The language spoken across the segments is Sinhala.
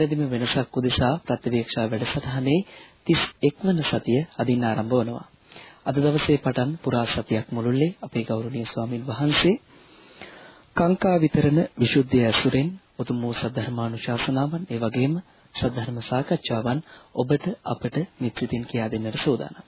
නිවැරදිම වෙනසක් උදෙසා ප්‍රතිවීක්ෂා වැඩසටහනේ 31 වන සතිය අදින් ආරම්භ වනවා. අද දවසේ පටන් පුරා සතියක් මුළුල්ලේ අපේ ගෞරවනීය ස්වාමින් වහන්සේ කාංකා විතරණ විසුද්ධිය ඇසුරෙන් උතුම් වූ සද්ධර්මානුශාසනාවන් ඒ වගේම සද්ධර්ම සාකච්ඡාවන් ඔබට අපට නිත්‍යදින් කියා දෙන්නට සූදානම්.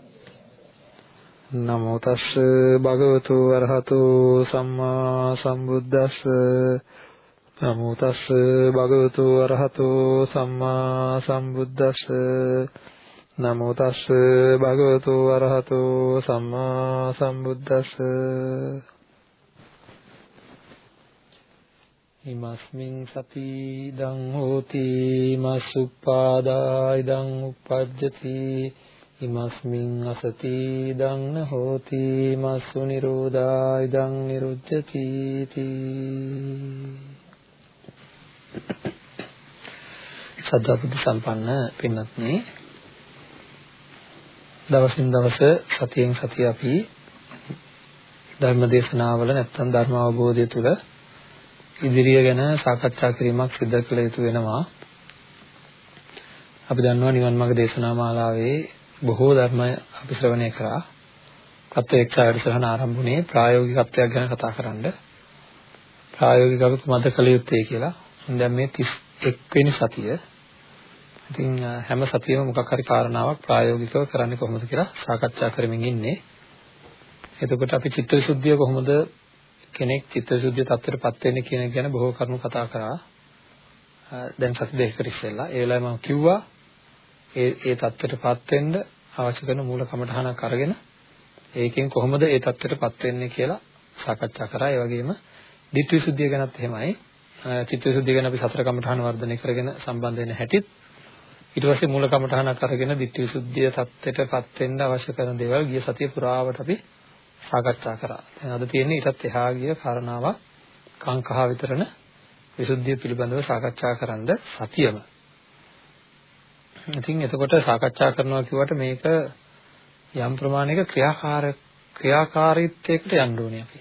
නමෝ තස්ස භගවතු අරහතු සම්මා සම්බුද්දස්ස. නමෝ තස්ස භගවතු අරහතු සම්මා සම්බුද්දස්ස. නමෝ තස්ස භගවතු අරහතු සම්මා සම්බුද්දස්ස. ඉමස්මින් සති ඉදං හෝති මසුප්පාදා ඉදං උප්පජ්ජති. ඉමස්මින් අසති ඉදං හෝති මස්සු නිරෝධා ඉදං නිරුද්ධති සද්ධාබුද්ධ සම්පන්න පින්වත්නි දවසින් දවස සතියෙන් සතිය අපි ධර්ම දේශනාවල නැත්නම් ධර්ම අවබෝධය තුළ ඉදිරිය ගැන සාකච්ඡා කිරීමක් සිදු කළ යුතු වෙනවා. අපි දන්නවා නිවන් මාර්ග දේශනා මාලාවේ බොහෝ ධර්ම අපි ශ්‍රවණය කරා. ප්‍රත්‍යක්ෂ වැඩසටහන ආරම්භුනේ ප්‍රායෝගිකත්වයක් ගැන කතා කරන්න. ප්‍රායෝගිකව කුමද කළ යුත්තේ කියලා. දැන් මේ 31 වෙනි සතිය. ඉතින් හැම සතියෙම මොකක් හරි කාරණාවක් ප්‍රායෝගිකව කරන්නේ කොහොමද කියලා සාකච්ඡා කරමින් ඉන්නේ. එතකොට අපි චිත්තවිසුද්ධිය කොහොමද කෙනෙක් චිත්තවිසුද්ධිය තත්ත්වයටපත් වෙන්නේ කියන එක ගැන බොහෝ කරුණු කතා කරා. දැන් සති දෙකකට ඉස්සෙල්ලා ඒ වෙලාවේ මම කිව්වා ඒ ඒ தත්ත්වයටපත් වෙන්න අවශ්‍ය කරන මූල කමඨහනක් අරගෙන ඒකෙන් කොහොමද ඒ தත්ත්වයටපත් වෙන්නේ කියලා සාකච්ඡා කරා. ඒ වගේම ditthිවිසුද්ධිය ගැනත් එහෙමයි. චිත්තවිසුද්ධිය ගැන අපි සතර කමඨහන වර්ධනය කරගෙන සම්බන්ධ වෙන හැටිත් ඊට පස්සේ මූල කමඨහනක් අරගෙන ditthිවිසුද්ධිය தත්ත්වයටපත් වෙන්න අවශ්‍ය කරන දේවල් ගිය සතිය පුරාවට අපි සාකච්ඡා කරා. දැන් අද තියෙන්නේ ඊටත් එහා ගිය කාරණාවක් කාංකහ විතරන විසුද්ධිය පිළිබඳව සාකච්ඡා කරන්න සතියම ඉතින් එතකොට සාකච්ඡා කරනවා කිව්වට මේක යම් ප්‍රමාණයක ක්‍රියාකාර ක්‍රියාකාරීත්වයකට යන්න ඕනේ අපි.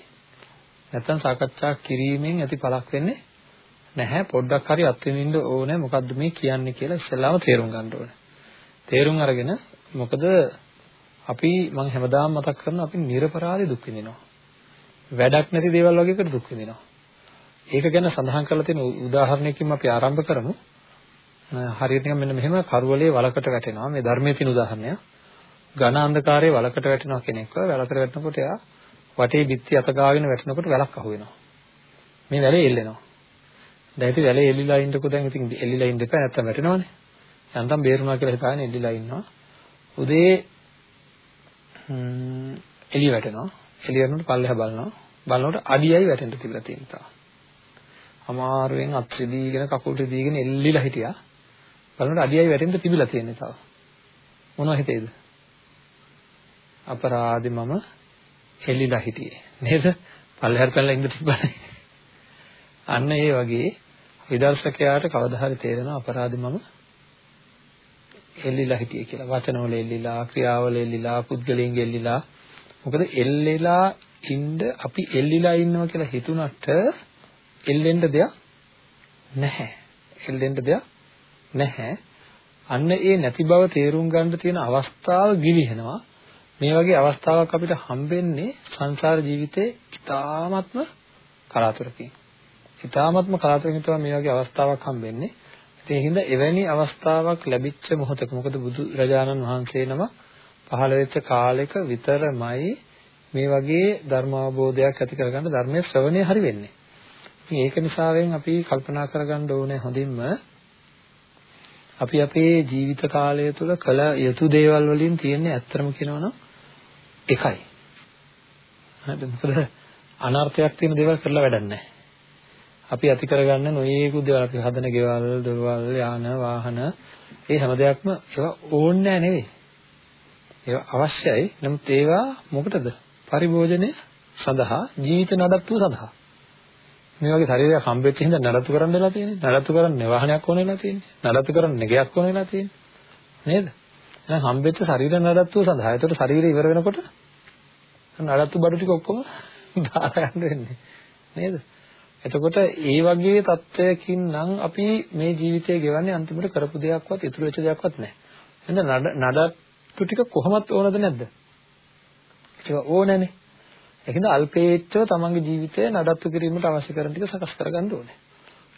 නැත්තම් සාකච්ඡා කිරීමෙන් ඇති පළක් වෙන්නේ නැහැ. පොඩ්ඩක් හරි අත්විඳින්න ඕනේ මොකද්ද මේ කියන්නේ කියලා ඉස්සෙල්ලාම තේරුම් ගන්න ඕනේ. තේරුම් අරගෙන මොකද අපි මම හැමදාම මතක් කරනවා අපි නිර්පරාදී දුක් විඳිනවා. වැඩක් නැති දේවල් වගේකට දුක් විඳිනවා. ඒක ගැන සඳහන් කරලා තියෙන උදාහරණයකින් අපි ආරම්භ කරමු. හරියට නිකන් මෙන්න මෙහෙම කරවලේ වලකට වැටෙනවා. මේ ධර්මයේ තියෙන උදාහරණයක්. ඝන අන්ධකාරයේ වලකට වැටෙනවා කෙනෙක්ව වලකට වැටෙනකොට එයා වටේ බිත්ති අත ගාගෙන වැටෙනකොට වැලක් අහු වෙනවා. මේ වැලේ එල්ලෙනවා. දැන් ඉතින් වැලේ එල්ලිලා ඉන්නකො දැන් ඉතින් එල්ලිලා ඉන්න එපා. නැත්තම් වැටෙනවනේ. යන්තම් බේරුණා කියලා හිතාගෙන එල්ලිලා ඉන්නවා. උදේ එළිය වැටෙනවා. එළිය යනකොට පල්ලෙහා බලනවා. බලනකොට අඩියයි වැටෙන්න තිබිලා තියෙනවා අමාරුවෙන් අත් රිදීගෙන කකුල් රිදීගෙන එල්ලිලා හිටියා. බලනකොට අඩියයි වැටෙන්න තිබිලා තියෙන්නේ තව. මොනව හිතේද? අපරාධි මම හෙලිලා හිටියේ. නේද? පල්ලෙහාට පැනලා ඉඳ තිබ්බනේ. අන්න ඒ වගේ විදර්ශකයාට කවදා හරි තේරෙනවා අපරාධි මම එල්ලිලා හිටියේ කියලා. වචනවල එල්ලිලා, ක්‍රියාවල එල්ලිලා, පුද්ගලයන්ගෙ එල්ලිලා. මොකද එල්ලෙලා ඉන්න අපි එල්ලිලා ඉන්නවා කියලා හිතුණට එල්ලෙන්න දෙයක් නැහැ. එල්ලෙන්න දෙයක් නැහැ. අන්න ඒ නැති බව තේරුම් ගන්න තියෙන අවස්ථාව ගිලිහෙනවා. මේ වගේ අවස්ථාවක් අපිට හම්බෙන්නේ සංසාර ජීවිතේ ඉතාමත්ම කලාතුරකින්. ඉතාමත්ම කලාතුරකින් තමයි මේ වගේ අවස්ථාවක් හම්බෙන්නේ. ඒ හින්දා එවැනි අවස්ථාවක් ලැබිච්ච මොහොතක මොකද බුදු රජාණන් වහන්සේ නම පහළ වෙච්ච කාලෙක විතරමයි මේ වගේ ධර්ම අවබෝධයක් ඇති කරගන්න ධර්මයේ ශ්‍රවණය හරි වෙන්නේ. ඉතින් ඒක නිසාවෙන් අපි කල්පනා කරගන්න ඕනේ හොඳින්ම අපි අපේ ජීවිත කාලය තුළ කළ යුතු දේවල් වලින් තියෙන්නේ ඇත්තම කියනවනම් එකයි. හරිද? මොකද අනර්ථයක් තියෙන දේවල් කරලා වැඩක් නැහැ. අපි ඇති කරගන්න නොයේකුත් දේවල් අපි හදන ගෙවල්, දොරවල්, යාන, වාහන ඒ හැම දෙයක්ම ඒවා ඕනේ නෙවෙයි. ඒවා අවශ්‍යයි. නමුත් ඒවා මොකටද? පරිභෝජනය සඳහා ජීවිත නඩත්තුව සඳහා. මේ වගේ ශරීරයක් හම්බෙච්ච හින්දා නඩත්තු කරන්න වෙලා තියෙන්නේ. නඩත්තු කරන්න වාහනයක් ඕන වෙලා තියෙන්නේ. නඩත්තු කරන්න ගෙයක් ඕන වෙලා තියෙන්නේ. නේද? එහෙනම් හම්බෙච්ච ශරීර නඩත්තුව සඳහා. ඒතකොට ශරීරය ඉවර වෙනකොට නඩත්තු බඩු ටික ඔක්කොම දාලා යන්න වෙන්නේ. නේද? එතකොට ඒ වගේ තත්වයකින් නම් අපි මේ ජීවිතය ගෙවන්නේ අන්තිමට කරපු දෙයක්වත් ඉතුරු වෙච්ච දෙයක්වත් නැහැ. එහෙනම් නඩත්තු ටික කොහොමත් ඕනද නැද්ද? ඒක ඕනනේ. ඒකෙන්ද අල්පේච්ඡව තමන්ගේ ජීවිතය නඩත්තු කිරීමට අවශ්‍ය කරන ටික සකස් කරගන්න ඕනේ.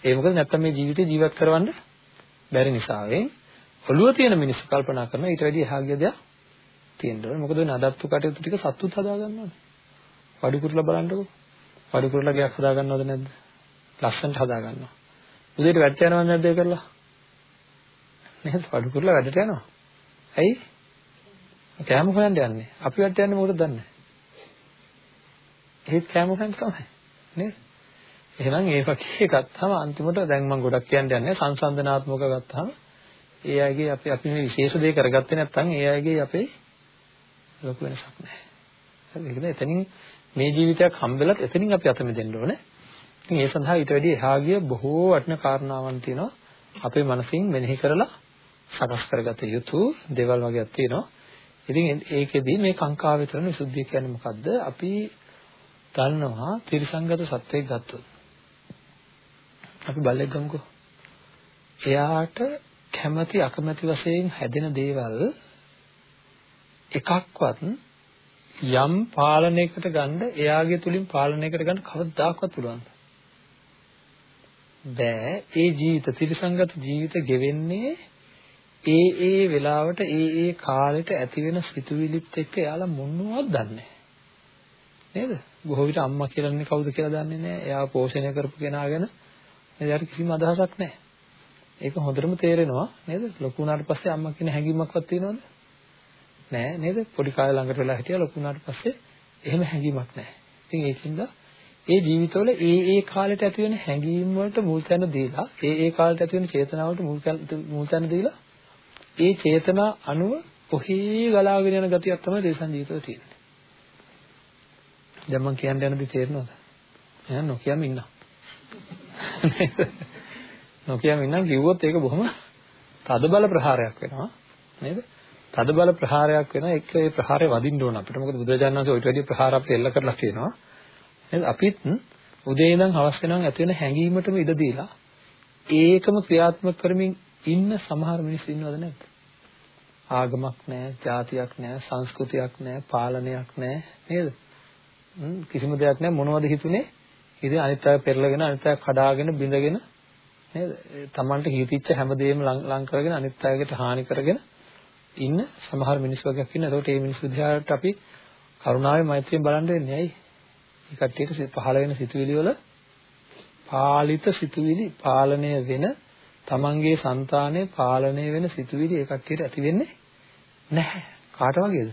ඒ මොකද නැත්තම් මේ ජීවිතේ ජීවත් කරවන්න බැරි නිසා ඔළුව තියෙන මිනිස්සු කල්පනා කරන ඊට වැඩි එහා ගිය දෙයක් තියෙන්න ඕනේ. මොකද නඩත්තු කටයුතු ටික සතුත් හදා ගන්න ඕනේ. වඩු කුරුලා බලන්නකෝ. වඩු කුරුලා ගයක් හදා ගන්නවද නැද්ද? ලස්සනට හදා ගන්නවා. උදේට වැඩ යනවද නැද්ද ඒ කරලා? නේද? වඩු කුරුලා වැඩට යනවා. ඇයි? කෑම හොයන්න යන්නේ. අපි වැඩට යන්නේ මොකටද දන්නේ? ඒත් කෑම හොයන්න තමයි. නේද? එහෙනම් ඒ වගේ ගත්තාම අන්තිමට දැන් මම ගොඩක් කියන්න යන්නේ සංසන්දනාත්මක ගත්තාම ඒ අයගේ අපි අපි මේ විශේෂ දේ කරගත්තේ නැත්නම් ඒ අයගේ අපේ ලොකු වෙනසක් නැහැ. හරි ඒකද එතනින් මේ ජීවිතයක් හම්බෙලත් එතනින් අපි අත මෙදෙන්න ඕනේ. ඉතින් ඒ සඳහා ඊට වැඩි එහා ගිය බොහෝ වටින කාරණාවන් තියෙනවා. අපේ මනසින් මෙනෙහි කරලා සකස් කරගත යුතු දේවල් වගේක් තියෙනවා. ඉතින් ඒකෙදී මේ කාංකා විතරන විසුද්ධිය කියන්නේ මොකද්ද? අපි දන්නවා ත්‍රිසංගත සත්වයක් ගත්තොත්. අපි බල්ලෙක් ගමුකෝ. එයාට කැමැති අකමැති වශයෙන් හැදෙන දේවල් එකක්වත් යම් පාලනයකට ගන්න එයාගේ තුලින් පාලනයකට ගන්න කවදාකවත් පුළුවන්ද? බෑ. ඒ ජීවිත ත්‍රිසංගත ජීවිත ගෙවෙන්නේ ඒ ඒ වෙලාවට ඒ ඒ කාලෙට ඇති වෙන සිතුවිලිත් එක්ක එයාලා මොනවද දන්නේ නේද? බොහෝ විට අම්මා කියලානේ කවුද කියලා දන්නේ නැහැ. එයාව පෝෂණය කරපු කෙනා ගැන එයාට කිසිම අදහසක් නැහැ. ඒක හොඳටම තේරෙනවා නේද? ලොකු වුණාට පස්සේ අම්මා කියන හැඟීමක්වත් තියෙනවද? නැහැ නේද? පොඩි කාලේ ළඟට වෙලා හිටියා ලොකු වුණාට පස්සේ එහෙම හැඟීමක් නැහැ. ඉතින් ඒකින්ද ඒ ජීවිතවල ඒ ඒ කාලෙට ඇති වෙන හැඟීම් වලට මුල් තැන දීලා ඒ ඒ කාලෙට ඇති වෙන චේතනාවට මුල් තැන දීලා ඒ චේතනා අනුව ඔහේ ගලාගෙන යන ගතියක් තමයි දේශන් ජීවිතවල තියෙන්නේ. දැන් මම කියන්න යන දේ තේරෙනවද? එහෙනම් නොකියම ඉන්නවා. නොකියම ඉන්නම් කිව්වොත් ඒක බොහොම තද බල ප්‍රහාරයක් වෙනවා නේද? තද බල ප්‍රහාරයක් වෙනවා ඒක ඒ ප්‍රහාරය වදින්න ඕන අපිට. මොකද බුදුරජාණන් වහන්සේ ඔයිට වැඩි ප්‍රහාර අපිට එල්ල කරලා තියෙනවා. නේද? අපිත් උදේ ඉඳන් හවස වෙනකන් ඇති වෙන හැඟීමටම ඉඩ දීලා ඒකම ක්‍රියාත්මක කරමින් ඉන්න සමහර මිනිස්සු ඉන්නවද නැද්ද? ආගමක් නැහැ, ජාතියක් නැහැ, සංස්කෘතියක් නැහැ, පාලනයක් නැහැ නේද? කිසිම දෙයක් නැහැ මොනවද හිතුනේ? ඉතින් අනිත් අය පෙරලගෙන අනිත් අය කඩාගෙන බිඳගෙන නේද? Tamanට හිතිච්ච හැමදේම ලං කරගෙන අනිත් අයකට හානි කරගෙන ඉන්න සමහර මිනිස් වර්ගයක් ඉන්න. ඒකට මේ මිනිස්සු දිහාට අපි කරුණාවෙන් මෛත්‍රියෙන් බලන්න වෙන්නේ ඇයි? මේ කට්ටියට පහළ වෙන සිතුවිලි වල පාලිත සිතුවිලි පාලනය වෙන තමන්ගේ సంతානයේ පාලනය වෙන සිතුවිලි ඒ කට්ටියට ඇති වෙන්නේ නැහැ. කාට වගේද?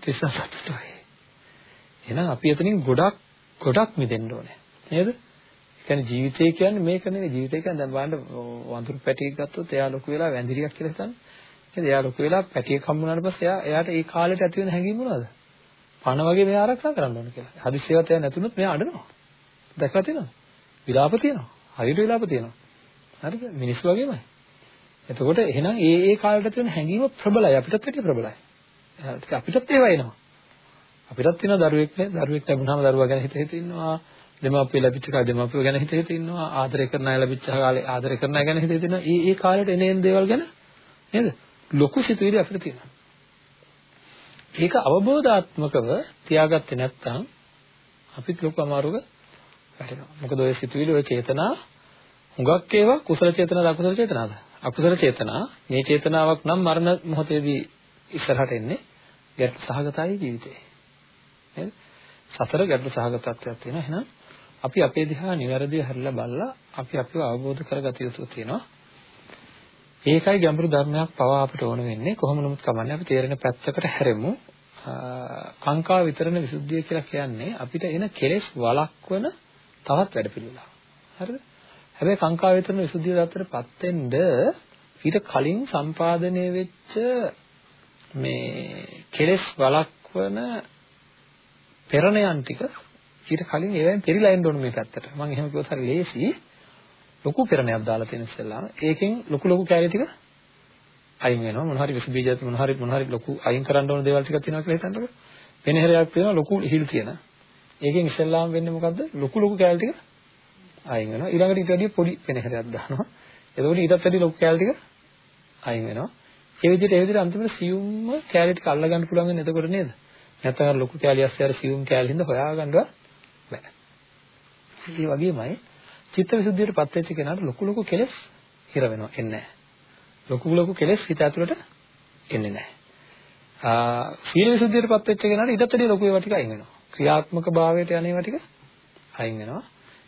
තිස්සන් සතුට වගේ. එහෙනම් අපි එතනින් ගොඩක් ගොඩක් මිදෙන්න ඕනේ. නේද? ඒ කියන්නේ ජීවිතය කියන්නේ මේක නෙවෙයි. ජීවිතය කියන්නේ දැන් බලන්න වඳුරු පැටියෙක් ගත්තොත් එයා ලොකු වෙලා වැඳිරියක් කියලා හිතන්න. නේද? එයා ලොකු වෙලා පැටියෙක් හම්බුනාට පස්සේ එයා එයාට ඒ කාලෙට ඇති වෙන හැඟීම මොනවද? පණ වගේ මෙයා ආරක්ෂා කරන්න ඕන කියලා. හදිස්සියවත් එයා නැතුනොත් මෙයා අඬනවා. දැක්කලා තියෙනවද? විලාප තියෙනවා. හරියට විලාප තියෙනවා. හරිද? මිනිස්සු වගේමයි. එතකොට එහෙනම් ඒ ඒ කාලෙට තියෙන හැඟීම ප්‍රබලයි අපිටත් වැඩිය ප්‍රබලයි. අපිටත් ඒවා එනවා. අපිටත් තියෙන දරුවෙක් දරුවෙක් ලැබුණාම දරුවා ගැන හිත හිත ඉන්නවා. දෙමාපිය ලැබිච්ච කාලේ දෙමාපිය ගැන හිත හිත ඉන්නවා. ආදරය කරන අය ලැබිච්ච කාලේ ආදරය කරන අය ගැන හිත හිත ඉන්නවා. ඒ ඒ කාලෙට එන එන දේවල් ගැන නේද? ලොකු සිතුවිලි අපිට තියෙනවා. ඒක අවබෝධාත්මකව තියාගත්තේ නැත්නම් අපිත් ලොකු අමාරුවක වැටෙනවා. මොකද ඔය සිතුවිලි ඔය චේතනා හුඟක් ඒවා කුසල චේතනාද අකුසල චේතනාද? අකුසල චේතනා. මේ චේතනාවක් නම් මරණ මොහොතේදී ඉස්සරහට එන්නේ ගැට සහගතයි ජීවිතේ. නේද? සතර ගැට සහගතත්වයක් තියෙනවා. එහෙනම් අපි අපේ දිහා නිවැරදිව හැරිලා බලලා අපි අපිව අවබෝධ කරගත යුතු තියෙනවා. ඒකයි ගැඹුරු ධර්මයක් පවා අපිට ඕන වෙන්නේ කොහොම නමුත් කමන්නේ අපි තේරෙන පැත්තකට හැරෙමු කාංකා විතරන විසුද්ධිය කියලා කියන්නේ අපිට එන කෙලෙස් වළක්වන තවත් වැඩපිළිවෙලක් හරිද? හැබැයි කාංකා වේතරන විසුද්ධිය දත්තටපත් වෙන්න ඊට කලින් සම්පාදනය වෙච්ච මේ කෙලෙස් වළක්වන පෙරණයන් ටික ඊට කලින් ඒවෙන් පෙරිලා එන්න ඕන මේ පැත්තට. මම එහෙම කිව්වොත් හරි ලේසි. ලොකු පෙරණයක් දාලා තියෙන ඉස්සෙල්ලාම ඒකෙන් ලොකු ලොකු කැලේ ටික අයින් වෙනවා. මොන හරි විස බීජات මොන හරි මොන හරි ලොකු අයින් කරන්න ඕන දේවල් ටිකක් තියෙනවා කියලා හිතන්නකො. පෙනහැරයක් තියෙනවා ලොකු හිල් තියෙන. ඒකෙන් ඉස්සෙල්ලාම වෙන්නේ මොකද්ද? ලොකු ලොකු කැලේ ටික අයින් වෙනවා. ඊළඟට ඊට වැඩිය පොඩි පෙනහැරයක් දානවා. එතකොට ඊටත් වැඩි ලොකු කැලේ ටික අයින් වෙනවා. ඒ විදිහට ඒ විදිහට අන්තිමට සියුම්ම කැලේ ටික අල්ල ගන්න පුළුවන් වෙන්නේ එතකොට නේද? නැත්නම් අර ලොකු කැලිය ASCII අර සියුම් කැලින්ද හොයාගන්නවත් බෑ. ඒ වගේමයි චිත්තවිසුද්ධියට පත් වෙච්ච කෙනාට ලොකු ලොකු කෙලෙස් හිර වෙනවා එන්නේ නැහැ. ලොකු ලොකු කෙලෙස් හිත ඇතුළට එන්නේ නැහැ. ආ සීල විසුද්ධියට පත් වෙච්ච කෙනාට ඊටත් වැඩිය ලොකු ඒවා ටික අයින් වෙනවා. ක්‍රියාත්මක භාවයට යන ඒවා ටික අයින් වෙනවා.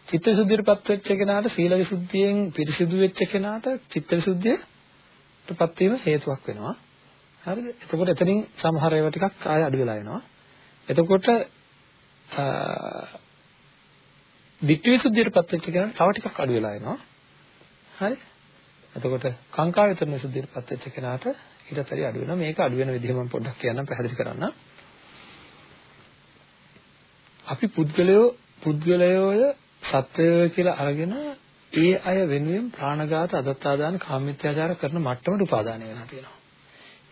චිත්ත විසුද්ධියට පත් වෙච්ච කෙනාට සීල විසුද්ධියෙන් පිරිසිදු වෙච්ච කෙනාට චිත්ත විසුද්ධියට පත් වීම හේතුවක් වෙනවා. හරිද? එතකොට එතනින් සමහර ඒවා ටිකක් ආය අඩු වෙලා එනවා. එතකොට ditthi visuddhiyටපත් වෙච්ච කෙනාට තව ටිකක් අඩු වෙලා එනවා. හරි? එතකොට කාංකා විතරන විසුද්ධියටපත් වෙච්ච කෙනාට ඊට පස්සේ අඩු වෙනවා. මේක අඩු වෙන විදිහ මම පොඩ්ඩක් කියන්නම් පැහැදිලි කරන්න. අපි පුද්ගලයෝ පුද්ගලයෝය සත්වයෝ කියලා අරගෙන ඒ අය වෙනුවෙන් ප්‍රාණඝාත අදත්තාදාන කාමමිත්‍යාචාර කරන මට්ටමට උපාදානය වෙනවා තියෙනවා.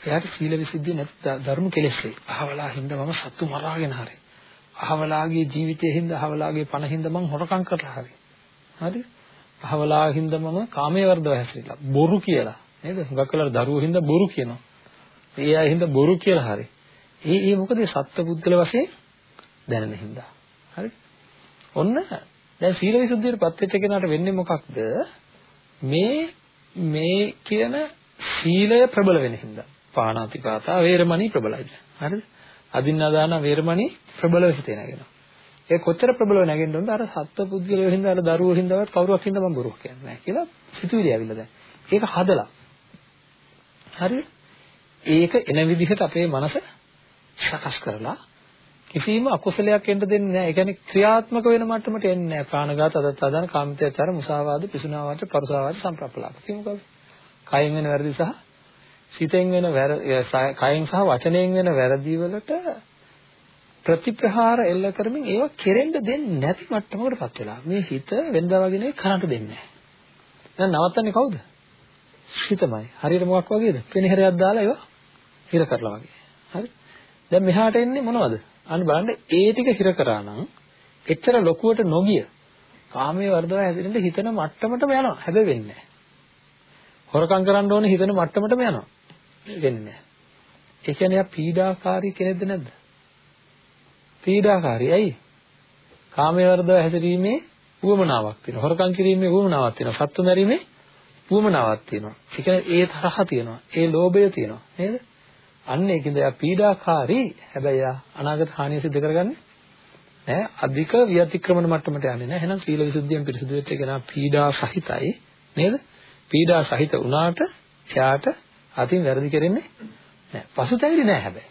එයාට සීල විසුද්ධිය නැති ධර්ම කෙලෙස් වෙයි. අහවලා හින්දා මම සත්තු මරාගෙන හරි. අහවලාගේ ජීවිතයේ හින්දා අහවලාගේ පණ හින්දා මම හොරකම් කරලා හරි. හරි? අහවලා හින්දා මම කාමයේ වර්ධව හැසිරෙලා බොරු කියලා. නේද? හුඟක් වෙලාවට දරුවෝ හින්දා බොරු කියනවා. ඒ අය හින්දා බොරු කියලා හරි. ඒ ඒ මොකද සත්ත්ව පුද්ගල වශයෙන් දැනෙන හින්දා. හරි? ඔන්න දැන් සීල විසුද්ධියටපත් වෙච්ච කෙනාට වෙන්නේ මොකක්ද? මේ මේ කියන සීලය ප්‍රබල වෙන හින්දා. පාණාතිපාතා වේරමණී ප්‍රබලයි. හරිද? අදින්නාදාන වේරමණී ප්‍රබලව හිතේ නැගෙනවා. ඒ කොච්චර ප්‍රබලව නැගෙන්න ඕනද අර සත්ත්ව පුද්ගලයෝ හින්දා අර දරුවෝ හින්දාවත් කවුරුවක් හින්දා මම බොරුවක් කියන්නේ නැහැ කියලා සිතුවිලි ඇවිල්ලා දැන්. ඒක හදලා. හරිද? ඒක එන විදිහට අපේ මනස සකස් කරලා කිසිම අකුසලයක් එන්න දෙන්නේ නැහැ. ඒ කියන්නේ ක්‍රියාත්මක වෙන මට්ටමට එන්නේ නැහැ. ප්‍රාණඝාත, අදත්තාදාන, කාමිතයාචාර, මුසාවාද, පිසුනාවාද, පරුසාවාද, සම්ප්‍රප්පලාප. කිමුකද? කයෙන් වෙන වැරදි සහ සිතෙන් වෙන කයෙන් සහ වචනයෙන් වෙන වැරදි වලට ප්‍රතිප්‍රහාර එල්ල කරමින් ඒව කෙරෙන්න දෙන්නේ නැති මට්ටමකටපත් වෙලා. මේ හිත වෙනදා වගේ නෙවෙයි කරන්ට දෙන්නේ නැහැ. දැන් නවත්තන්නේ කවුද? හිතමයි. හරියට මොකක් වගේද? පෙනහැරයක් දාලා ඒවා හිර කරලා වගේ. හරි? දැන් මෙහාට එන්නේ මොනවද? අන්න බලන්න ඒ ටික හිර කරා නම් එච්චර ලොකුවට නොගිය කාමයේ වර්ධව හැදෙන්න හිතන මට්ටමටම යනවා. හැබැයි වෙන්නේ නැහැ. හොරකම් කරන්න ඕනේ හිතන මට්ටමටම යනවා. වෙන්නේ නැහැ. ඒ කියන්නේ යා පීඩාකාරී කෙනෙක්ද නැද්ද? පීඩාකාරී. ඇයි? කාමයේ වර්ධව හැසිරීමේ උවමනාවක් තියෙනවා. හොරකම් කිරීමේ උවමනාවක් තියෙනවා. සත්තු මැරීමේ උවමනාවක් තියෙනවා. ඒ කියන්නේ ඒ තරහ තියෙනවා. ඒ ලෝභය තියෙනවා. නේද? අන්න ඒකින්ද යා පීඩාකාරී. හැබැයි යා අනාගත හානිය සිදු කරගන්නේ නෑ. අධික විතික්‍රමන මට්ටමට යන්නේ නෑ. එහෙනම් සීල විසුද්ධියෙන් පිරිසුදු වෙච්ච කෙනා පීඩා සහිතයි. නේද? පීඩා සහිත වුණාට එයාට අතින් වැරදි කරන්නේ නැහැ. පසුතැවිලි නැහැ හැබැයි.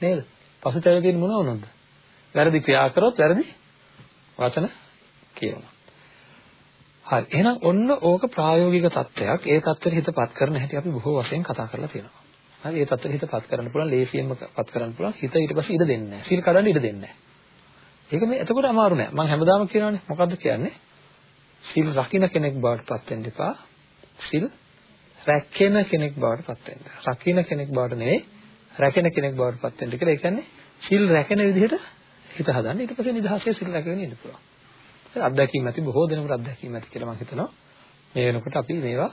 නේද? පසුතැවිලි කියන්නේ මොන වුණොත්ද? වැරදි ක්‍රියා කරොත් වැරදි වචන කියනවා. හරි. එහෙනම් ඔන්න ඕක ප්‍රායෝගික තත්ත්වයක්. ඒ තත්ත්වෙට හිතපත් කරන හැටි අපි බොහෝ වශයෙන් කතා කරලා තියෙනවා. හරි. ඒ තත්ත්වෙට හිතපත් කරන්න පුළුවන්, ලේසියෙන්ම පත් කරන්න පුළුවන්. හිත ඊට පස්සේ ඉඩ දෙන්නේ නැහැ. සීල් කඩන්න ඉඩ දෙන්නේ නැහැ. ඒක මේ එතකොට අමාරු නෑ. මම හැමදාම කියනවානේ මොකද්ද කියන්නේ? සීල් රකින්න කෙනෙක් බවට පත් වෙන්න එපා. සීල් රැකෙන කෙනෙක් බවට පත් වෙන්න. රකින්න කෙනෙක් බවට නෙවෙයි රැකෙන කෙනෙක් බවට පත් වෙන්න කියලා. ඒ කියන්නේ සිල් රැකෙන විදිහට හිත හදන්න. ඊට පස්සේ නිදහසේ සිල් රැකගෙන ඉන්න පුළුවන්. ඒක අත්දැකීම් ඇති බොහෝ දෙනෙකුට අත්දැකීම් ඇති කියලා මම හිතනවා. මේ වෙනකොට අපි මේවා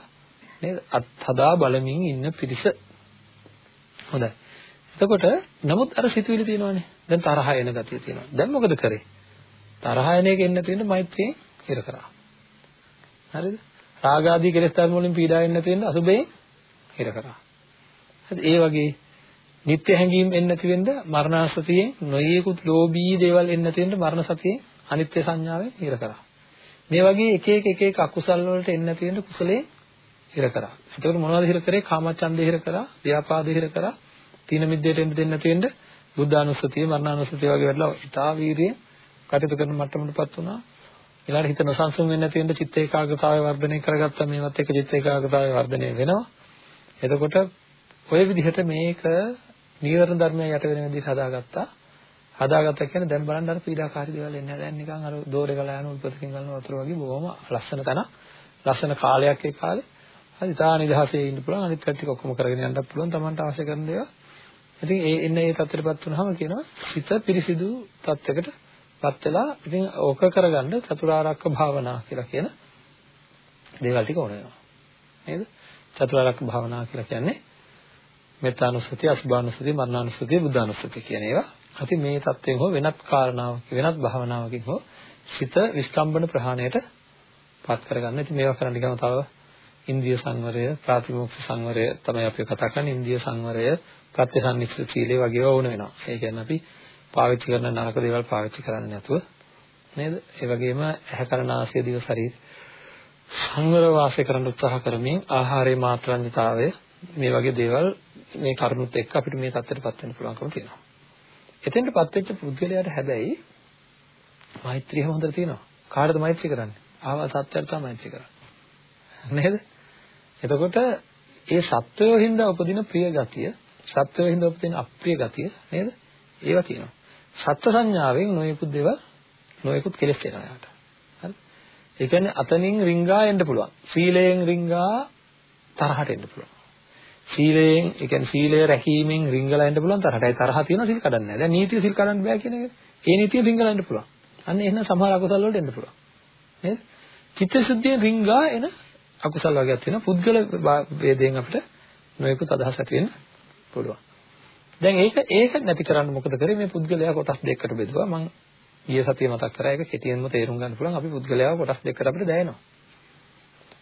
නේද අත්හදා බලමින් ඉන්න පිරිස. හොඳයි. එතකොට නමුත් අර සිතුවිලි තියෙනවානේ. දැන් තරහ එන ගතිය තියෙනවා. දැන් මොකද කරේ? තරහ එන එක එන්න තියෙන මෛත්‍රියෙන් ඉර කරා. හරිද? රාග ආදී කෙලෙස් ධර්ම වලින් පීඩා වෙන්නේ නැති වෙන්න අසුබයෙන් හිර කරා. හරි ඒ වගේ නිත්‍ය හැඟීම් එන්නේ නැති වෙන්න මරණාසතියෙන් නොයේකුත් ලෝභී දේවල් එන්නේ නැති වෙන්න මරණ සතියෙන් අනිත්‍ය සංඥාවෙන් හිර කරා. මේ වගේ එක එක එක එක අකුසල් වලට එන්නේ නැති වෙන්න කුසලයෙන් හිර කරා. එතකොට මොනවද හිර කරේ? කාමච්ඡන්දේ හිර කරා, ව්‍යාපාදේ හිර කරා, තීන මිද්දේට එන්න දෙන්නේ නැති වෙන්න බුද්ධානුස්සතිය, මරණානුස්සතිය වගේ වැඩලා ඉතා වීරිය කටයුතු කරන මට්ටමකටපත් වුණා. ඊළඟට හිත නොසන්සුන් වෙන්නේ නැති වෙන්න චිත්ත ඒකාග්‍රතාවය වර්ධනය කරගත්තා මේවත් එක්ක චිත්ත ඒකාග්‍රතාවය වර්ධනය වෙනවා. එතකොට ඔය විදිහට මේක නීවරණ ධර්මය යට වෙන විදිහට හදාගත්තා. හදාගත්තා කියන්නේ දැන් බලන්න අර පීඩාකාරී දේවල් එන්නේ නැහැ. දැන් නිකන් අර දෝරේ ගලා යන උල්පතකින් ගන්න වතුර වගේ බොහොම ලස්සන තැන. ලස්සන කාලයක් ඒ කාලේ. හරි තා නිදහසේ ඉන්න පුළුවන්. අනිත් කට්ටිය ඔක්කොම කරගෙන යන්නත් පුළුවන්. Tamanට අවශ්‍ය කරන දේවල්. ඉතින් ඒ එන්නේ ඒ තත්ත්වයටපත් වුනහම කියනවා හිත පිරිසිදු තත්යකටපත් වෙලා ඉතින් ඕක කරගන්න චතුරාර්යක භාවනා කියලා කියන දේවල් ටික ඕන වෙනවා. නේද? චතුරාර්යක භාවනා කියලා කියන්නේ මෙත්තානුස්සතිය, අසුභානුස්සතිය, මරණානුස්සතිය, බුද්ධානුස්සතිය කියන ඒවා. අපි මේ தත්වයෙන් හෝ වෙනත් කාරණාවක වෙනත් භාවනාවකින් හෝ සිත විස්කම්බන ප්‍රහාණයට පත් කරගන්න. ඉතින් මේවා කරන්න ගියාම තව ඉන්ද්‍රිය සංවරය, ප්‍රාතිමෝක්ෂ සංවරය තමයි අපි කතා කරන්නේ. ඉන්ද්‍රිය සංවරය, ප්‍රත්‍යසන්නික්ෂ සීලය වගේ වුණ වෙනවා. ඒ කියන්නේ අපි පාවිච්චි කරන නරක දේවල් පාවිච්චි කරන්නේ නැතුව නේද? ඒ වගේම ඇහැ කරන ආසය දිව ශරීර සංවර වාසය කරන්න උත්සාහ කරමින් ආහාරයේ මාත්‍රාන්‍යතාවය මේ වගේ දේවල් මේ කරුණුත් එක්ක අපිට මේ தත්ත්වයටපත් වෙන්න පුළුවන්කම තියෙනවා. එතෙන්ටපත් වෙච්ච පුද්ගලයාට හැබැයි මෛත්‍රිය හොඳට තියෙනවා. කාටද මෛත්‍රී කරන්නේ? ආවා සත්‍යයට තමයි මෛත්‍රී කරන්නේ. නේද? එතකොට ඒ සත්වයෝ හින්දා උපදින ප්‍රිය ගතිය, සත්වයෝ හින්දා උපදින අප්‍රිය ගතිය නේද? ඒවා තියෙනවා. සත්ව සංඥාවෙන් නොයෙකුත් දේවල් නොයෙකුත් කෙලෙස් වෙනවා යාට. හරි? ඒ කියන්නේ අතනින් රිංගා එන්න පුළුවන්. සීලයෙන් රිංගා තරහට එන්න පුළුවන්. සීලයෙන් ඒ කියන්නේ සීලය රැකීමෙන් රිංගලා එන්න පුළුවන් තරහට. ඒ තරහ තියෙනවා සිල් කඩන්නේ නැහැ. දැන් නීතිය සිල් කඩන්න බෑ කියන එක. ඒ නීතිය රිංගලා එන්න පුළුවන්. අන්න එහෙනම් සමහර අකුසල් වලට එන්න පුළුවන්. නේද? චිත්තසුද්ධියෙන් රිංගා එන අකුසල් වර්ගයක් තියෙනවා. පුද්ගල වේදයෙන් අපිට නොයෙකුත් අදහස් ඇති වෙන්න පුළුවන්. දැන් ඒක ඒක නැති කරන්න මොකද කරේ මේ පුද්ගලයා කොටස් දෙකකට බෙදුවා. මම ඊයේ සතියේ මතක් කරා ඒක කෙටියෙන්ම තේරුම් ගන්න පුළුවන්. අපි පුද්ගලයාව කොටස් දෙකකට අපිට දැනෙනවා.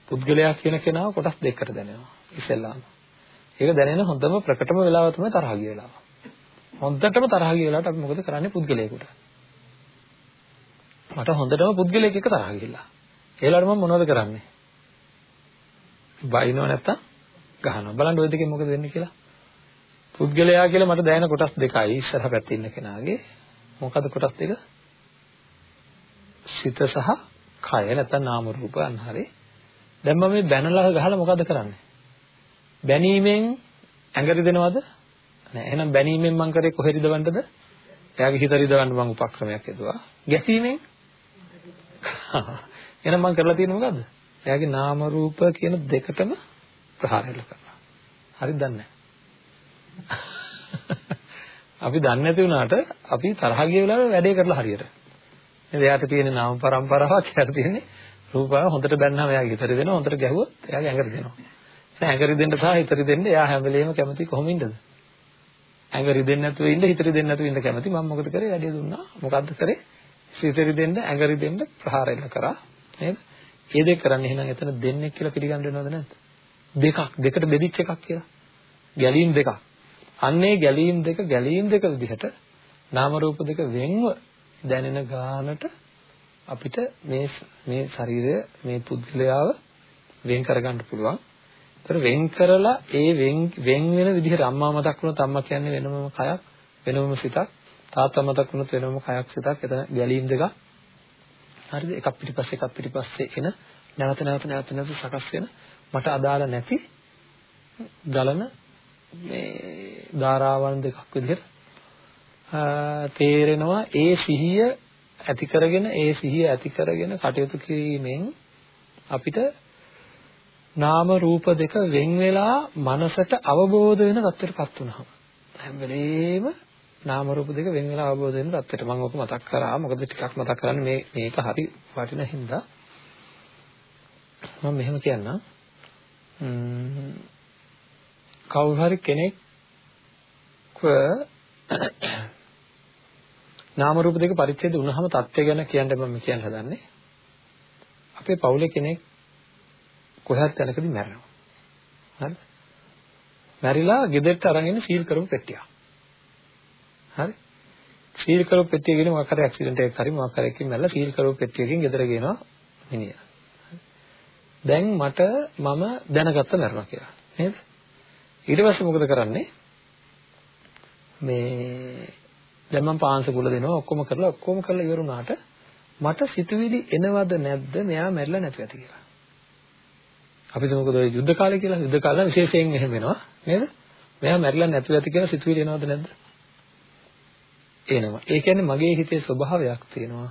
පුද්ගලයා කියන කෙනාව කොටස් දෙකකට දැනෙනවා. ඉස්සෙල්ලාම. ඒක දැනෙන හොඳම ප්‍රකටම වෙලාව තමයි තරහ ගිය වෙලාව. හොඳටම තරහ ගිය වෙලාවට අපි මොකද කරන්නේ පුද්ගලයාට? මට හොඳටම පුද්ගලයෙක් එක්ක තරහ ගිහිල්ලා. ඒලාට මම මොනවද කරන්නේ? බයිනව නැත්තම් ගහනවා. බලන්න ওই දෙකෙන් මොකද වෙන්නේ කියලා. පුද්ගලයා කියලා මට දැනෙන කොටස් දෙකයි ඉස්සරහ පැත්තේ ඉන්න කෙනාගේ. මොකද කොටස් දෙක? සිත සහ කය නැත්තම් නාම රූප අන්හරේ. දැන් මම මේ බැනලා ගහලා මොකද කරන්නේ? බැනීමෙන් ඇඟ රිදෙනවද? නෑ. එහෙනම් බැනීමෙන් මං කරේ කොහෙ රිදවන්නද? එයාගේ හිත රිදවන්න මං උපක්‍රමයක් යදුවා. ගැසීමෙන් එහෙනම් මං කරලා තියෙන්නේ මොකද්ද? එයාගේ නාම රූප කියන දෙකටම ප්‍රහාරය කරනවා. හරිද දන්නේ අපි දන්නේ නැති වුණාට අපි තරහ ගිය වෙලාවේ වැඩේ කරලා හරියට. නේද? එයාට තියෙන නාම પરම්පරාවක් එයාට තියෙන්නේ රූපාව හොඳට බැන්නාම එයාගේ හිතට දෙනවා හොඳට ගැහුවොත් එයාගේ ඇඟට දෙනවා. දැන් ඇඟ රිදෙන්න සහ හිත රිදෙන්න එයා හැම වෙලෙම කැමති කොහොම ඉන්නද? ඇඟ රිදෙන්නේ නැතුව ඉන්න හිත රිදෙන්නේ නැතුව ඉන්න කැමති. මම මොකද කරේ? වැඩි දුන්නා. මොකද්ද කරේ? හිත රිදෙන්න ඇඟ රිදෙන්න ප්‍රහාරය කරා. නේද? ඒ දෙක කරන්නේ එහෙනම් එතන දෙන්නේ කියලා පිළිගන්න වෙනවද නැද්ද? දෙකක් දෙකට බෙදිච්ච එකක් කියලා. ගැලීම් දෙකක්. අන්නේ ගැලීම් දෙක ගැලීම් දෙක විදිහට නාම රූප දෙක වෙන්ව දැනෙන ගානට අපිට මේ මේ ශරීරය මේ පුද්ගලයාව වෙන් කරගන්න පුළුවන්. ඒතර වෙන් කරලා ඒ වෙන් වෙන් වෙන විදිහට අම්මා මතක් වුණොත් අම්මා කියන්නේ වෙනමම කයක් වෙනමම සිතක්. තාත්තා මතක් වුණොත් වෙනම කයක් සිතක්. එතන ගැලීම් දෙකක් හරිද? එකක් පිටිපස්සේ එකක් පිටිපස්සේ එන නැවත නැවත නැවත නැවත සකස් වෙන මට අදාළ නැති ගලන මේ ධාරාවන් දෙකක් විදිහට තේරෙනවා ඒ සිහිය ඇති කරගෙන ඒ සිහිය ඇති කරගෙන කටයුතු කිරීමෙන් අපිට නාම රූප දෙක වෙන් වෙලා මනසට අවබෝධ වෙන තත්ත්වයටපත් වුණාම. හැම වෙලේම නාම රූප දෙක වෙන් වෙලා අවබෝධ වෙන තත්ත්වයට මම ඔක මතක් කරා. මොකද ටිකක් මතක් කරන්නේ මේ මේක හරි වටින හින්දා. මම මෙහෙම කියන්නම්. කවුරු හරි කෙනෙක් නාම රූප දෙක පරිච්ඡේද වුණාම தත්ත්වය ගැන කියන්න මම කියන්න හදන්නේ අපේ පවුලේ කෙනෙක් කොහත් තැනකදී මැරෙනවා. හරිද? මැරිලා ගෙදරට අරන් එන්නේ සීල් කරපු පෙට්ටියක්. හරි? සීල් කරපු පෙට්ටිය කියන මොකක් හරි ඇක්සිඩන්ට් එකක් හරි මොකක් හරි එකකින් මැරලා සීල් කරපු පෙට්ටියකින් ගෙදර ගේනවා මිනිහා. දැන් මට මම දැනගත්ත මැරුණා කියලා. නේද? ඊට පස්සේ මොකද කරන්නේ? මේ දැන් මම පාංශ කුල දෙනවා ඔක්කොම කරලා ඔක්කොම කරලා ඉවරුණාට මට සිතුවිලි එනවද නැද්ද මෙයා මැරිලා නැතුව ඇති කියලා. අපි මොකද ඔය යුද්ධ කාලේ කියලා යුද්ධ කාලේ විශේෂයෙන් එහෙම වෙනවා නේද? මෙයා මැරිලා නැතුව ඇති කියලා සිතුවිලි එනවද නැද්ද? එනවා. ඒ කියන්නේ මගේ හිතේ ස්වභාවයක් තියෙනවා.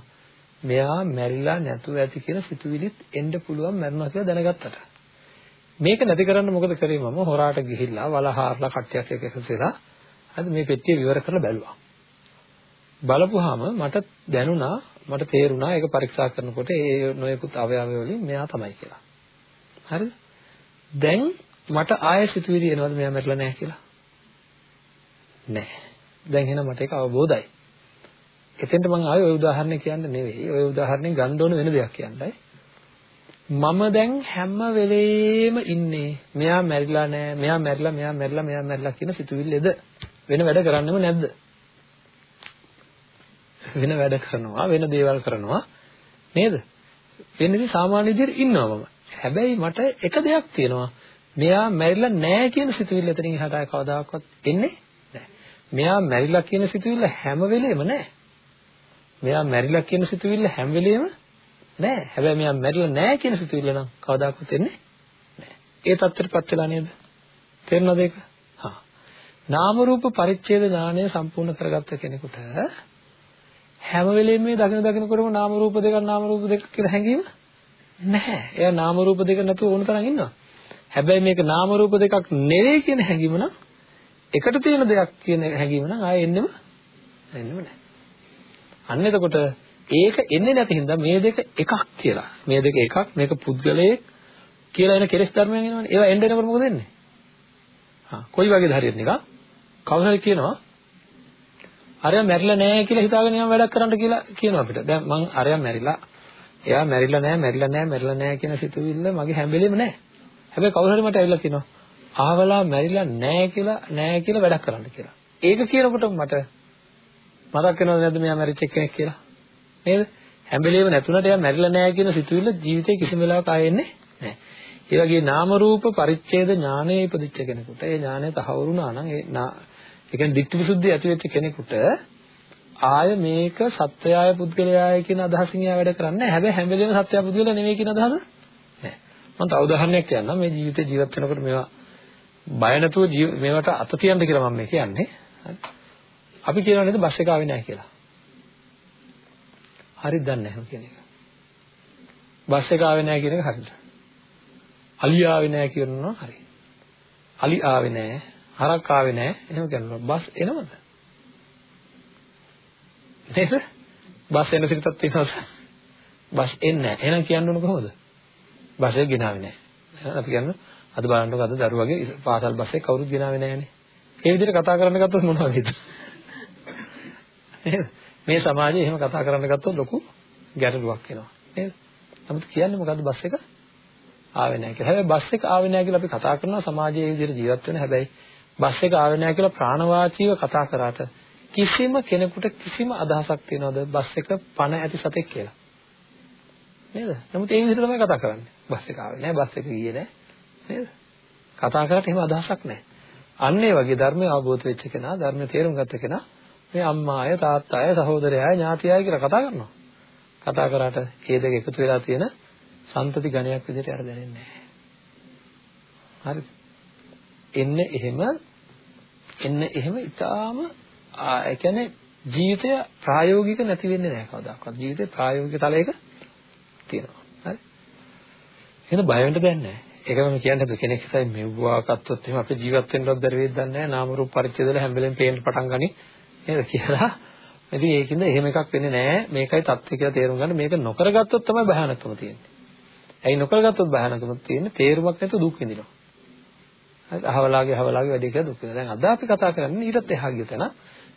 මෙයා මැරිලා නැතුව ඇති කියලා සිතුවිලිත් එන්න පුළුවන් මැරුණා කියලා දැනගත්තට. මේක නැති කරන්න මොකද කරේ මම හොරාට ගිහිල්ලා වලහාරලා කට්ටියක් එක්ක එකතුලා හරි මේ පෙට්ටිය විවර කරලා බැලුවා. බලපුවාම මට දැනුණා මට තේරුණා ඒක පරීක්ෂා කරනකොට ඒ නොයෙකුත් අවයව වලින් මෙයා තමයි කියලා. හරිද? දැන් මට ආයෙ සිතුවිලි එනවද මෙයා මැරිලා නැහැ කියලා? නැහැ. දැන් එහෙනම් මට ඒක අවබෝධයි. එතෙන්ට මම ආයෙ ওই උදාහරණේ කියන්න නෙවෙයි. ওই උදාහරණෙන් ගන්න ඕන වෙන දෙයක් කියන්නයි. මම දැන් හැම වෙලේම ඉන්නේ මෙයා මැරිලා නෑ මෙයා මැරිලා මෙයා මැරිලා මෙයා මැරිලා කියන සිතුවිල්ලේද? වෙන වැඩ කරන්නෙම නැද්ද? වෙන වැඩ කරනවා වෙන දේවල් කරනවා නේද? වෙන ඉතින් සාමාන්‍ය විදිහට ඉන්නවා මම. හැබැයි මට එක දෙයක් තියෙනවා. මෙයා මැරිලා නෑ කියන සිතුවිල්ල එතනින් එහාට ආය කවදාකවත් එන්නේ නෑ. මෙයා මැරිලා කියන සිතුවිල්ල හැම වෙලේම නෑ. මෙයා මැරිලා කියන සිතුවිල්ල හැම වෙලේම නෑ. හැබැයි මෙයා මැරිලා නෑ කියන සිතුවිල්ල නම් කවදාකවත් එන්නේ නෑ. ඒ தත්තරපත් වෙලා නේද? තේරෙනවද ඒක? හා. නාම රූප පරිච්ඡේද ඥානය සම්පූර්ණ කරගත්ත කෙනෙකුට හැම වෙලෙම මේ දකින දකිනකොටම නාම රූප දෙකක් නාම රූප දෙකක් කියලා හැඟීම නැහැ. එයා නාම රූප දෙක නැතුව ඕන තරම් ඉන්නවා. හැබැයි මේක නාම රූප දෙකක් නෙවෙයි කියන හැඟීම නම් එකට තියෙන දෙයක් කියන හැඟීම නම් ආයෙ එන්නෙම එන්නෙම නැහැ. අන්න එතකොට ඒක එන්නේ නැති හින්දා මේ දෙක එකක් කියලා. මේ දෙක එකක් මේක පුද්ගලයෙක් කියලා එන කෙලෙස් ධර්මයන් එනවනේ. ඒවා එන්න එනකොට මොකද වෙන්නේ? හා කොයි වගේද හරියට නිකන් කවුරු හරි කියනවා අරයා මැරිලා නැහැ කියලා හිතාගෙන යම් වැඩක් කරන්න කියලා කියනවා අපිට. දැන් මං අරයා මැරිලා එයා මැරිලා නැහැ මැරිලා නැහැ මැරිලා නැහැ කියන සිතුවිල්ල මගේ හැම වෙලෙම නැහැ. හැබැයි කවුරු හරි මට ඇවිල්ලා කියනවා ආවලා මැරිලා නැහැ කියලා නැහැ කියලා වැඩක් කරන්න කියලා. ඒක කියනකොට මට මතක් වෙනවද නැද්ද මෙයා මැරිච්ච කෙනෙක් කියලා? නේද? හැම වෙලේම නැතුණට එයා මැරිලා නැහැ කියන සිතුවිල්ල ජීවිතේ කිසිම වෙලාවක ආයෙන්නේ නැහැ. ඒ වගේ නාම රූප පරිච්ඡේද ඥානයේ ඉපදිච්ච කෙනෙකුට ඒ ඥානය තහවුරු වුණා නම් ඒ ඒ කියන්නේ ditthi visuddhi ඇති වෙච්ච කෙනෙකුට ආය මේක සත්‍යයය පුද්ගලයාය කියන අදහසින් එයා වැඩ කරන්නේ නැහැ. හැබැයි හැම වෙලේම සත්‍යය පුද්ගලයා නෙමෙයි කියන අදහස නැහැ. මම තව උදාහරණයක් කියන්නම්. මේ ජීවිතේ ජීවත් වෙනකොට මේවා බය නැතුව මේවට අත තියන්න කියලා මම මේ කියන්නේ. අපි කියනවා නේද බස් එක ආවේ නැහැ කියලා. හරිද දන්නේ නැහැ කියන එක. බස් එක ආවේ නැහැ කියන එක හරිද? අලි ආවේ නැහැ කියනවා හරි. අලි ආවේ නැහැ, හරක් ආවේ නැහැ. එහෙම කියනවා. බස් එනවද? නේද? බස් එන පිටත් තියෙනවද? බස් එන්නේ නැහැ. එහෙනම් කියන්න ඕන කොහොමද? බස් එක ගෙනාවේ නැහැ. අපි කියනවා අද බලන්නකො අද දරුවගේ පාසල් බස් එක කවුරුත් ගෙනාවේ නැහැනේ. ඒ විදිහට කතා කරන්න ගත්තොත් මොනවද? නේද? මේ සමාජයේ එහෙම කතා කරන්න ගත්තොත් ලොකු ගැටලුවක් එනවා නේද? නමුත් කියන්නේ මොකද්ද බස් එක ආවේ නැහැ කියලා. හැබැයි බස් එක ආවේ නැහැ කියලා අපි කතා කරනවා සමාජයේ මේ විදිහට ජීවත් වෙන හැබැයි බස් එක ආවේ නැහැ කියලා ප්‍රාණවාචීව කතා කරාට කිසිම කෙනෙකුට කිසිම අදහසක් තියනවද බස් එක පණ ඇති සතෙක් කියලා? නේද? නමුත් ඒ විදිහට තමයි කතා කරන්නේ. බස් එක ආවේ නැහැ, බස් එක ගියේ නැහැ. නේද? කතා කරාට එහෙම අදහසක් නැහැ. අන්න ඒ වගේ ධර්මය අවබෝධ වෙච්ච කෙනා, ධර්මය තේරුම් ගත්ත කෙනා මේ අම්මාය තාත්තාය සහෝදරයය ඥාතියයි කියලා කතා කරනවා. කතා කරාට මේ දෙක එකතු වෙලා තියෙන සන්තති ගණයක් විදිහට අර දැනෙන්නේ නැහැ. හරිද? එන්න එහෙම එන්න එහෙම ඊටාම ඒ කියන්නේ ජීවිතය ප්‍රායෝගික නැති වෙන්නේ නැහැ කවදාකවත්. ජීවිතේ ප්‍රායෝගික තලයක තියෙනවා. හරි? එහෙනම් බය වෙන්න දෙයක් නැහැ. ඒක මම කියන්නේ කෙනෙක් හිතයි මෙව්වා ගත්තොත් එහෙම අපේ ජීවත් වෙන්නවත් බැරි වෙයිද දන්නේ නැහැ. නාම රූප පරිච්ඡේද වල හැම වෙලෙම පේන්න පටන් ගනි. නේද කියලා. ඉතින් ඒකින්ද එහෙම එකක් වෙන්නේ නැහැ. මේකයි தත්ත්වය කියලා තේරුම් ගන්න. මේක නොකරගත්තොත් තමයි භයානකම තියෙන්නේ. ඇයි නොකරගත්තොත් භයානකම තියෙන්නේ? තේරුමක් නැතුව දුක් විඳිනවා. හරි අහවලාගේ අහවලාගේ වැඩි කියලා දුක් වෙනවා. දැන් අද අපි කතා කරන්නේ ඊටත් එහා ගිය තැන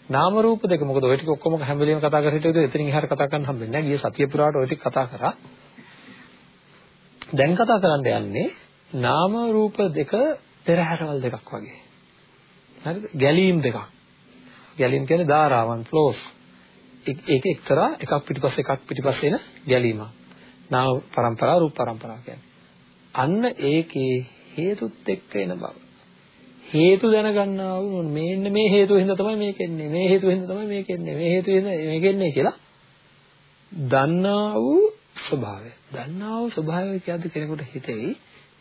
නාම රූප දෙක. මොකද ඔය ටික ඔක්කොම හැම වෙලෙම කතා කර හිටියොත් එතනින් එහාට කතා කරන්න හම්බෙන්නේ නැහැ. ගිය සතිය පුරාට ඔය ටික කතා කරා. දැන් කතා කරන්න යන්නේ නාම රූප දෙක පෙරහැරවල් දෙකක් වගේ. හරිද? ගැලීම් දෙකක්. ගැලීම් කියන්නේ ධාරාවන් flows. ඒක එක්තරා එකක් පිටිපස්සේ එකක් පිටිපස්සේ එන ගැලීමක්. නාම પરම්පරා රූප પરම්පරා කියන්නේ. අන්න ඒකේ හේතුත් එක්ක එන බව. හේතු දැනගන්නා වූ මේන්න මේ හේතුව හින්දා තමයි මේක එන්නේ. මේ හේතුව හින්දා තමයි මේක එන්නේ. මේ හේතුව හින්දා මේක එන්නේ කියලා දන්නා වූ ස්වභාවය. දන්නා වූ ස්වභාවය කියද්දි කෙනෙකුට හිතෙයි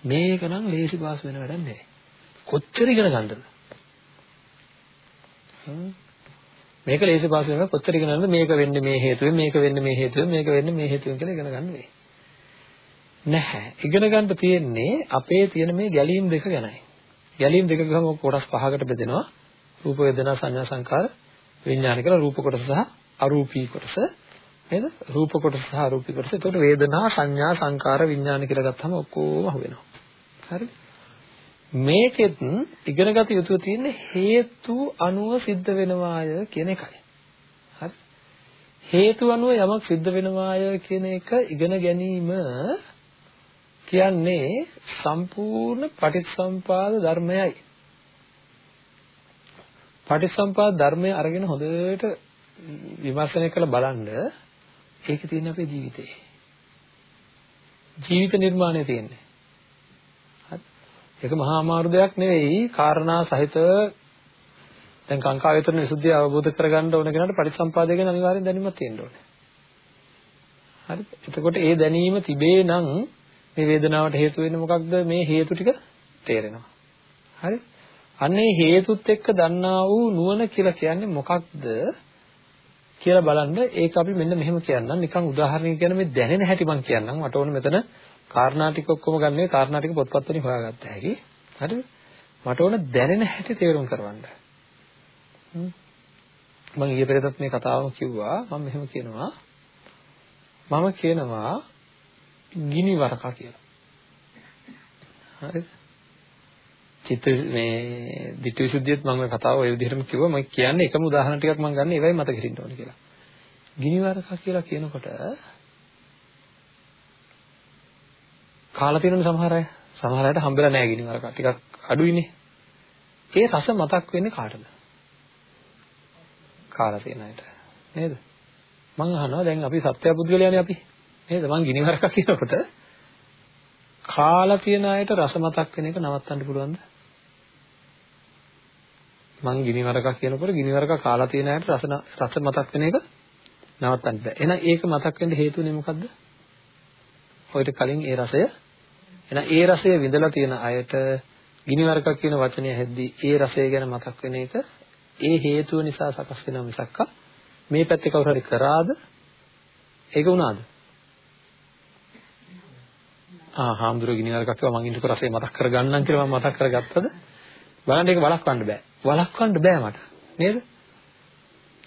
මේක නම් ලේසි පාස් වෙන වැඩක් නෙවෙයි. කොච්චර ඉගෙන ගන්නද? මේක ලේසි පාස් වෙනවා කොච්චර ඉගෙන ගන්නද මේක වෙන්නේ මේ හේතුවෙන් මේක වෙන්නේ මේ හේතුවෙන් මේක වෙන්නේ මේ හේතුවෙන් කියලා ඉගෙන ගන්න වෙයි. නැහැ. ඉගෙන ගන්න තියෙන්නේ අපේ තියෙන මේ ගැලීම් දෙක ගැනයි. ගැලීම් දෙක ගම කොටස් පහකට බෙදෙනවා. රූප වේදනා සංඥා සංකාර විඥාන කියලා රූප කොටස සහ අරූපී කොටස. නේද? රූප කොටස සහ අරූපී කොටස. එතකොට වේදනා සංඥා සංකාර විඥාන කියලා ගත්තම ඔක්කොම අහුවෙනවා. හරිද? මේකෙත් ඉගෙනගත යුතු තියෙන්නේ හේතු අනුව සිද්ධ වෙනවාය කියන එකයි. හරි? හේතු අනුව යමක් සිද්ධ වෙනවාය කියන එක ඉගෙන ගැනීම කියන්නේ සම්පූර්ණ පටිච්චසම්පාද ධර්මයයි. පටිච්චසම්පාද ධර්මය අරගෙන හොඳට විමර්ශනය කරලා බලන්න ඒකේ තියෙන අපේ ජීවිතේ. ජීවිත නිර්මාණය තියෙන්නේ. හරි. ඒක මහා අමාරු දෙයක් නෙවෙයි. කාරණා සහිත දැන් කාංකා වේතරන විසුද්ධිය අවබෝධ කරගන්න ඕන කෙනාට පටිච්චසම්පාදය ගැන අනිවාර්යෙන් දැනීමක් තියෙන්න ඕනේ. හරි. එතකොට ඒ දැනීම තිබේ නම් මේ වේදනාවට හේතු වෙන්නේ මොකක්ද? මේ හේතු ටික තේරෙනවා. හරි? අන්නේ හේතුත් එක්ක දන්නා වූ නුවණ කියලා කියන්නේ මොකක්ද කියලා බලන්න ඒක අපි මෙන්න මෙහෙම කියන්නම් නිකන් උදාහරණයක් කියන මේ දැනෙන හැටි මම කියන්නම් මට ඕන මෙතන කාරණා ටික ඔක්කොම ගන්නේ කාරණා ටික පොත්පත් වලින් හොයාගත්ත හැකි. හරිද? මට ඕන දැනෙන හැටි තේරුම් කරවන්න. මම ඊයේ පෙරේදත් මේ කතාවම කිව්වා. මම මෙහෙම කියනවා. මම කියනවා ගිනි වරකා කියලා. හරිද? චිත්ත මේ ditthi visuddhiyත් මම කතාව ඔය විදිහටම කිව්වා. මම කියන්නේ එකම උදාහරණ ටිකක් මම ගන්න. ඒවයි මතක හිටින්න ඕනේ කියලා. ගිනිවරක කියලා කියනකොට කාලා තියෙන සමහර අය සමහර අයට හම්බෙලා නැහැ ගිනිවරක ටිකක් අඩුයිනේ. ඒ රස මතක් වෙන්නේ කාටද? කාලා තියෙන අයට නේද? මම අහනවා දැන් අපි සත්‍ය පුද්ගලයානේ අපි නේද? මං ගිනිවරක කියනකොට කාලා තියෙන අයට රස මතක් වෙන එක නවත්තන්න පුළුවන්ද? මං ගිනි වරකක් කියනකොට ගිනි වරක කාලා තියෙන අයට රස රස මතක් වෙන එක නවත්තන්න බෑ. එහෙනම් ඒක මතක් වෙන්න හේතුනේ මොකද්ද? ඔයිට කලින් ඒ රසය එහෙනම් ඒ රසය විඳලා තියෙන අයට ගිනි වරකක් කියන වචනය හැද්දී ඒ රසය ගැන මතක් වෙන එක ඒ හේතුව නිසා සකස් වෙනව මිසක්ක මේ පැත්තේ කවුරු හරි කරාද? ඒක වුණාද? ආ හාමුදුරුවෝ ගිනි වරකක් කිව්වා මං ඉන්නකො රසය මතක් කරගන්නම් කියලා මම මතක් කරගත්තද? බලන්න ඒක වළක්වන්න බෑ. වළක්වන්න බෑ මට. නේද?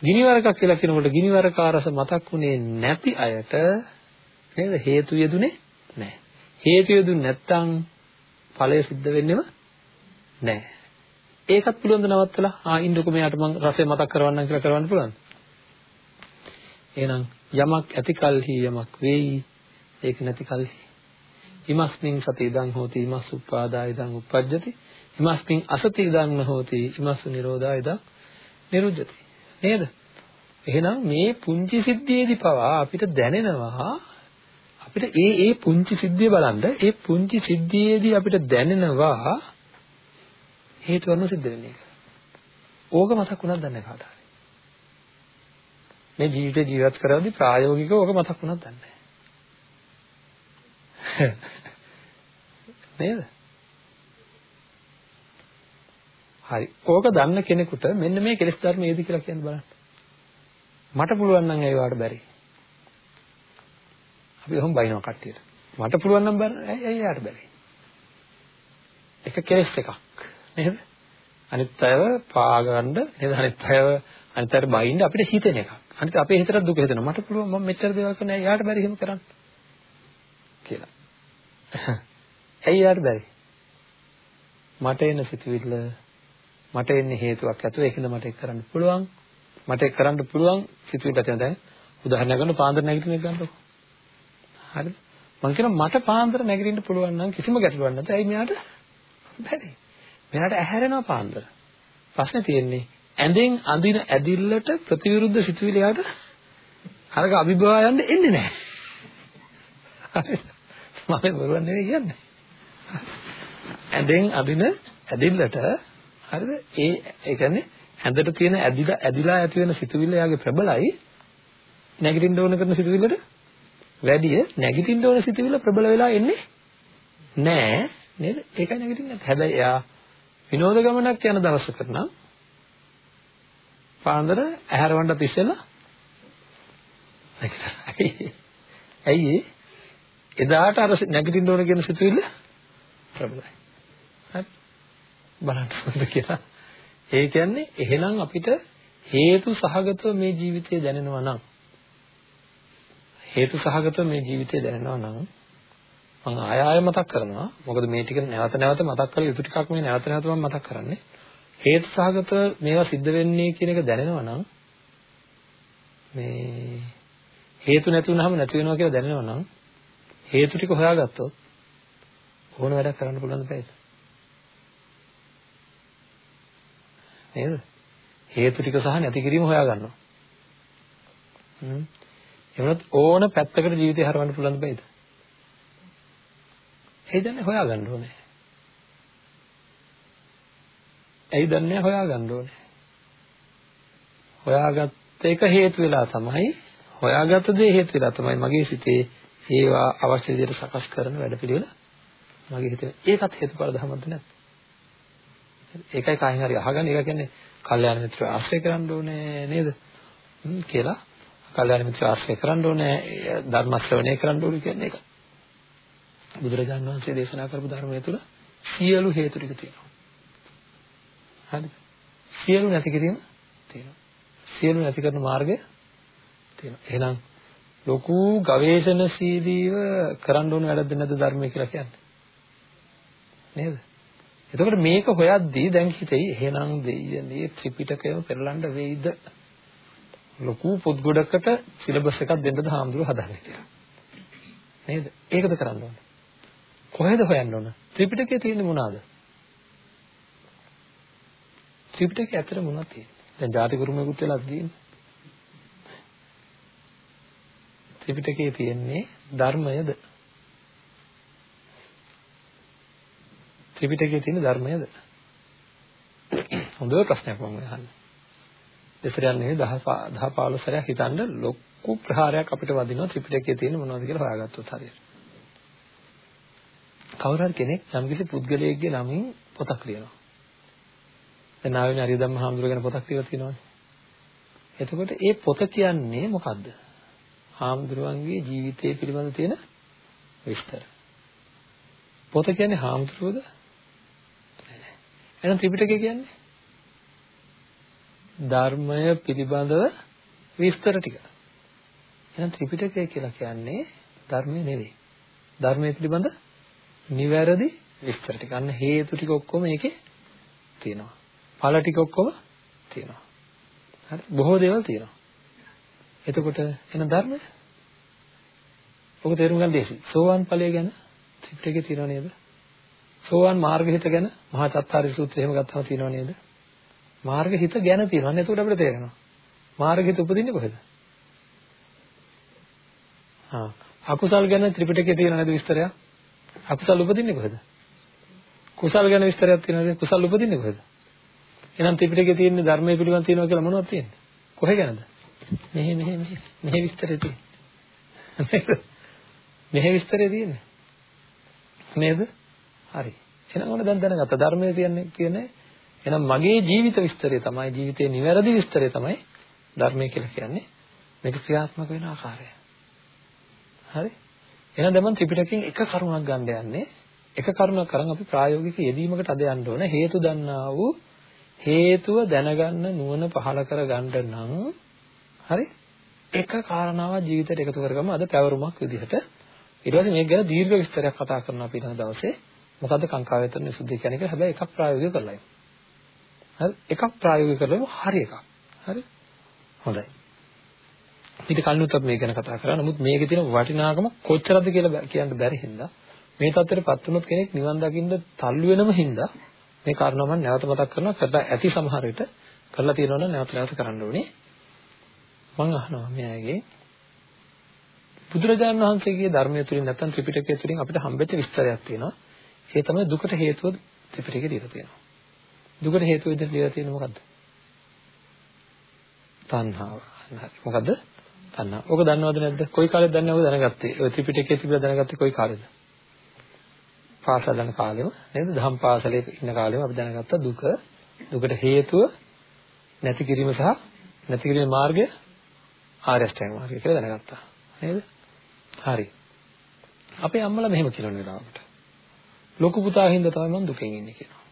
ගිනිවරක කියලා කියනකොට ගිනිවරක රස මතක්ුනේ නැති අයට නේද හේතු යෙදුනේ නැහැ. හේතු යෙදුනේ නැත්තම් ඵලය සිද්ධ වෙන්නෙම නැහැ. ඒකත් පුළුවන් ද නවත්තලා? ආ ඉන්නකො මෙයාට මම රසය මතක් කරවන්නම් කියලා කරවන්න පුළුවන්ද? එහෙනම් යමක් ඇති කල්හි යමක් වෙයි. ඒක නැති කල්හි. ඉමස්මින් සති ඉදං හෝති ඉමස් උපාදා ඉදං උප්පජ්ජති ඉමස්මින් අසති ඉදං නහෝති ඉමස්සු නිරෝධා ඉදං නිරුද්ධති නේද? එහෙනම් මේ පුංචි සිද්ධියේදී පවා අපිට දැනෙනවා අපිට ඒ ඒ පුංචි සිද්ධිය බලන්න ඒ පුංචි සිද්ධියේදී අපිට දැනෙනවා හේතු වර්ණ සිද්ධ වෙන්නේ ඕක මතක් වුණාද දන්නේ කාට හරි මේ ජීවිතේ ජීවත් කරද්දී ප්‍රායෝගිකව ඕක මතක් වුණාද දන්නේ නේද? හරි. ඕක දන්න කෙනෙකුට මෙන්න මේ කෙලෙස් ධර්ම ඒද කියලා කියන්න බලන්න. මට පුළුවන් නම් ඒ වාට බැරි. අපි ඔහොම බයිනවා කට්ටියට. මට පුළුවන් නම් බැරි. ඇයි යාට බැරි? එක කෙලෙස් එකක්. නේද? අනිත් අයව පාගන්න නේද? අනිත් අයව අනිත් අයට බයින්න අපිට හිතෙන එකක්. අනිත් අපේ හිතට දුක හිතෙනවා. මට පුළුවන් මම මෙච්චර දේවල් කරන්න යාට බැරි එහෙම කරන්න. කියලා. ඇයි යාට බැරි? මට එන සිතුවිල්ල මට එන්නේ හේතුවක් ඇතුව ඒකෙන්ද මට ඒක කරන්න පුළුවන්. මට ඒක කරන්න පුළුවන් සිතුවිල්ල ඇතුව දැන් උදාහරණයක් ගන්න පාන්දර නැගිටින එක ගන්නකො. හරිද? මම කියනවා මට පාන්දර නැගිටින්න පුළුවන් නම් කිසිම ගැටලුවක් නැත. ඇයි මෙයාට බැරි? මෙයාට ඇහැරෙනවා පාන්දර. ප්‍රශ්නේ තියෙන්නේ ඇඳෙන් අඳින ඇදිල්ලට ප්‍රතිවිරුද්ධ සිතුවිලි යාට අරක අභිභවා යන්න එන්නේ නැහැ. මම බොරුවක් නෙවෙයි කියන්නේ. ඇඳෙන් අදින ඇදිල්ලට හරිද? ඒ ඒ කියන්නේ ඇඳට තියෙන ඇදිලා ඇදිලා ඇති වෙන සිතුවිල්ල යාගේ ප්‍රබලයි. නැගිටින්න ඕන කරන සිතුවිල්ලට වැඩිය නැගිටින්න ඕන සිතුවිල්ල ප්‍රබල වෙලා එන්නේ නෑ නේද? ඒකයි නැගිටින්නේ නැත්නම්. හැබැයි එයා විනෝද ගමනක් යන දවසකට නම් පාන්දර ඇහැරවන්න තිස්සෙලා ඇයි එදාට අර නැගිටින්න ඕන කියන සිතුවිල්ල ප්‍රබලයි. හරි. බලන්න හොඳ කියලා. ඒ කියන්නේ එහෙනම් අපිට හේතු සහගතව මේ ජීවිතය දැනෙනවා නම් හේතු සහගතව මේ ජීවිතය දැනෙනවා නම් මම ආය ආය මතක් කරනවා. මොකද මේ ටික නැවත නැවත මතක් කරලා යුතු ටිකක් මේ නැවත නැවත මම මතක් කරන්නේ. හේතු සහගතව මේවා සිද්ධ වෙන්නේ කියන එක දැනෙනවා නම් මේ හේතු නැති වුනහම නැති වෙනවා කියලා දැනෙනවා නම් හේතු ටික හොයාගත්තොත් ඕන වැඩක් කරන්න පුළුවන් දෙයක් නේද? හේතු ටික සහ නැති කිරීම හොයාගන්නවා. හ්ම්. එහෙනම් ඕන පැත්තකට ජීවිතය හරවන්න පුළුවන් දෙයක්ද ඒ දන්නේ හොයාගන්න ඕනේ. ඇයි දන්නේ හොයාගන්න ඕනේ. හොයාගත්ත එක හේතු වෙලා තමයි හොයාගත්ත දේ හේතු වෙලා තමයි මගේ සිතේ ඒවා අවශ්‍ය විදිහට සකස් කරන වැඩපිළිවෙල මගේ හිතේ. ඒකත් හේතුඵල ධර්මද නැත් ඒකයි කායින් හරි අහගන්න. ඒක කියන්නේ කල්යාණ මිත්‍රව ආශ්‍රය කරන්න ඕනේ නේද? කියලා කල්යාණ මිත්‍රව ආශ්‍රය කරන්න ඕනේ. ධර්ම ශ්‍රවණය කරන්න ඕනේ කියන්නේ ඒක බුදුරජාණන් වහන්සේ දේශනා කරපු ධර්මය තුළ සියලු හේතු ටික තියෙනවා. හරිද? සියලු නැති කිරීම තියෙනවා. සියලු නැති කරන මාර්ගය තියෙනවා. එහෙනම් ලොකු ගවේෂණශීලීව කරන්න ඕන වැඩක්ද නැද්ද ධර්මය කියලා කියන්නේ? නේද? එතකොට මේක හොයද්දී දැන් හිතෙයි එහෙනම් දෙයියනේ ත්‍රිපිටකයම පෙරලන්න වෙයිද? ලොකු පොත් ගොඩකට සිලබස් එකක් දෙන්නද හාමුදුරුවෝ හදන්නේ කියලා. නේද? ඒකද කරන්න ඕනේ. කොහෙද හොයන්න ඕන? ත්‍රිපිටකයේ තියෙන්නේ මොනවාද? ත්‍රිපිටකයේ ඇතර මොනවද තියෙන්නේ? දැන් ජාති කුරුමයකුත් වෙලා තියෙන්නේ. ත්‍රිපිටකයේ තියෙන්නේ ධර්මයද? ත්‍රිපිටකයේ තියෙන ධර්මයද? හොඳ ප්‍රශ්නයක් මම අහන්නේ. දෙසරයන් නෙවෙයි 10 10 15 සැරයක් හිතන්න ලොකු ප්‍රහාරයක් අපිට වදිනවා ත්‍රිපිටකයේ තියෙන මොනවද කියලා හොයාගත්තොත් හරියට. කවුරු හරි කෙනෙක් යම්කිසි පුද්ගලයෙක්ගේ නමින් පොතක් ලියනවා. දැන් ආවෙන හරිදම්ම හාමුදුරුවෝ ගැන පොතක් ලියලා තියෙනවානේ. එතකොට ඒ පොත කියන්නේ මොකද්ද? හාමුදුරුවන්ගේ ජීවිතය පිළිබඳ තියෙන විස්තර. පොත කියන්නේ හාමුදුරුවෝද? එහෙනම් ත්‍රිපිටකය කියන්නේ ධර්මය පිළිබඳව විස්තර ටික. එහෙනම් ත්‍රිපිටකය කියලා කියන්නේ ධර්මය නෙවෙයි. ධර්මය පිළිබඳ නිවැරදි විස්තර ටික. අන්න හේතු ටික ඔක්කොම ඒකේ තියෙනවා. ඵල ටික ඔක්කොම තියෙනවා. හරි බොහෝ දේවල් තියෙනවා. එතකොට එන ධර්මය ඔක තේරුම් ගන්න දෙසි. සෝවාන් ඵලය ගැන ත්‍රිපිටකේ තියෙනව නේද? සෝවාන් මාර්ගහිත ගැන මහා චත්තාරි සූත්‍රය එහෙම ගත්තම තියෙනව නේද? මාර්ගහිත ගැන තියෙනවා. එතකොට අපිට තේරෙනවා. මාර්ගහිත උපදින්නේ කොහෙද? ආ අකුසල් ගැන ත්‍රිපිටකේ තියෙන නේද විස්තරයක්? අකුසල් උපදින්නේ කොහෙද? කුසල් ගැන විස්තරයක් තියෙනවද? කුසල් උපදින්නේ කොහෙද? එහෙනම් ත්‍රිපිටකේ තියෙන ධර්මයේ පිළිබඳ තියෙනවා කියලා මොනවද තියෙන්නේ? කොහෙ ගැනද? මෙහෙ මෙහෙ මෙහෙ මෙහෙ විස්තරය තියෙන්නේ. මෙහෙ විස්තරය තියෙන්නේ. නේද? හරි. එහෙනම් ඕන දැන් දැනගත්තා ධර්මයේ තියන්නේ කියන්නේ එහෙනම් මගේ ජීවිත විස්තරය තමයි ජීවිතයේ නිවැරදි විස්තරය තමයි ධර්මය කියලා කියන්නේ. මේක ක්‍රියාත්මක වෙන ආකාරය. හරි? එහෙනම් දැන් මම ත්‍රිපිටකයෙන් එක කරුණක් ගන්න යන්නේ. එක කරුණක් කරන් අපි ප්‍රායෝගික යෙදීමකට අද යන්න ඕන. හේතු දන්නා වූ හේතුව දැනගන්න නුවණ පහල කර ගන්න නම් හරි එක කාරණාවක් ජීවිතයට එකතු කරගම අද පැවරුමක් විදිහට ඊට පස්සේ මේක ගැන දීර්ඝ විස්තරයක් කතා කරනවා අපි ඊළඟ දවසේ මොකද්ද කාංකා වේතන විසුද්ධිය කියන්නේ කියලා හැබැයි එකක් ප්‍රායෝගික කරලා ඉමු හරි? එකක් ප්‍රායෝගික කරලා හරි එකක්. හරි? හොඳයි. ඊට කලිනුත් අපි මේක ගැන කතා කරා. නමුත් මේකේ තියෙන වටිනාකම කොච්චරද කියලා කියන්න බැරි හින්දා මේ තත්ත්වයටපත් වුණොත් කෙනෙක් නිවන් දකින්න තල්ලු වෙනම හින්දා මේ කාරණා මම නැවත මතක් කරනවා. කරලා ඇති සමහර විට කරලා තියෙනවා නම් නැවත නැවත කරන්න ඕනේ. මම අහනවා මෙයාගේ බුදුරජාණන් වහන්සේගේ ධර්මය තුලින් නැත්නම් ත්‍රිපිටකය තුලින් අපිට හම්බෙච්ච විස්තරයක් තියෙනවා. ඒ තමයි දුකට හේතුව ත්‍රිපිටකේ දීලා තියෙනවා. දුකට හේතුව විදිහට දීලා තියෙන්නේ මොකද්ද? තණ්හාව. හරි. මොකද්ද? තණ්හා. ඕක දන්නවද නැද්ද? කොයි කාලෙද දන්නේ ඕක දැනගත්තේ? ඔය ත්‍රිපිටකයේ තිබිලා දැනගත්තේ කොයි කාලෙද? පාසල් යන කාලෙම නේද? දහම් පාසලේ ඉන්න කාලෙම අපි දැනගත්ත දුක දුකට හේතුව නැති කිරීම සහ නැති කිරීමේ මාර්ගය ආර්ය අෂ්ටාංග මාර්ගය කියලා දැනගත්තා. නේද? හරි. අපේ අම්මලා මෙහෙම කියන වෙලාවකට ලොකු පුතා හින්දා තමයි මම දුකෙන් ඉන්නේ කියනවා.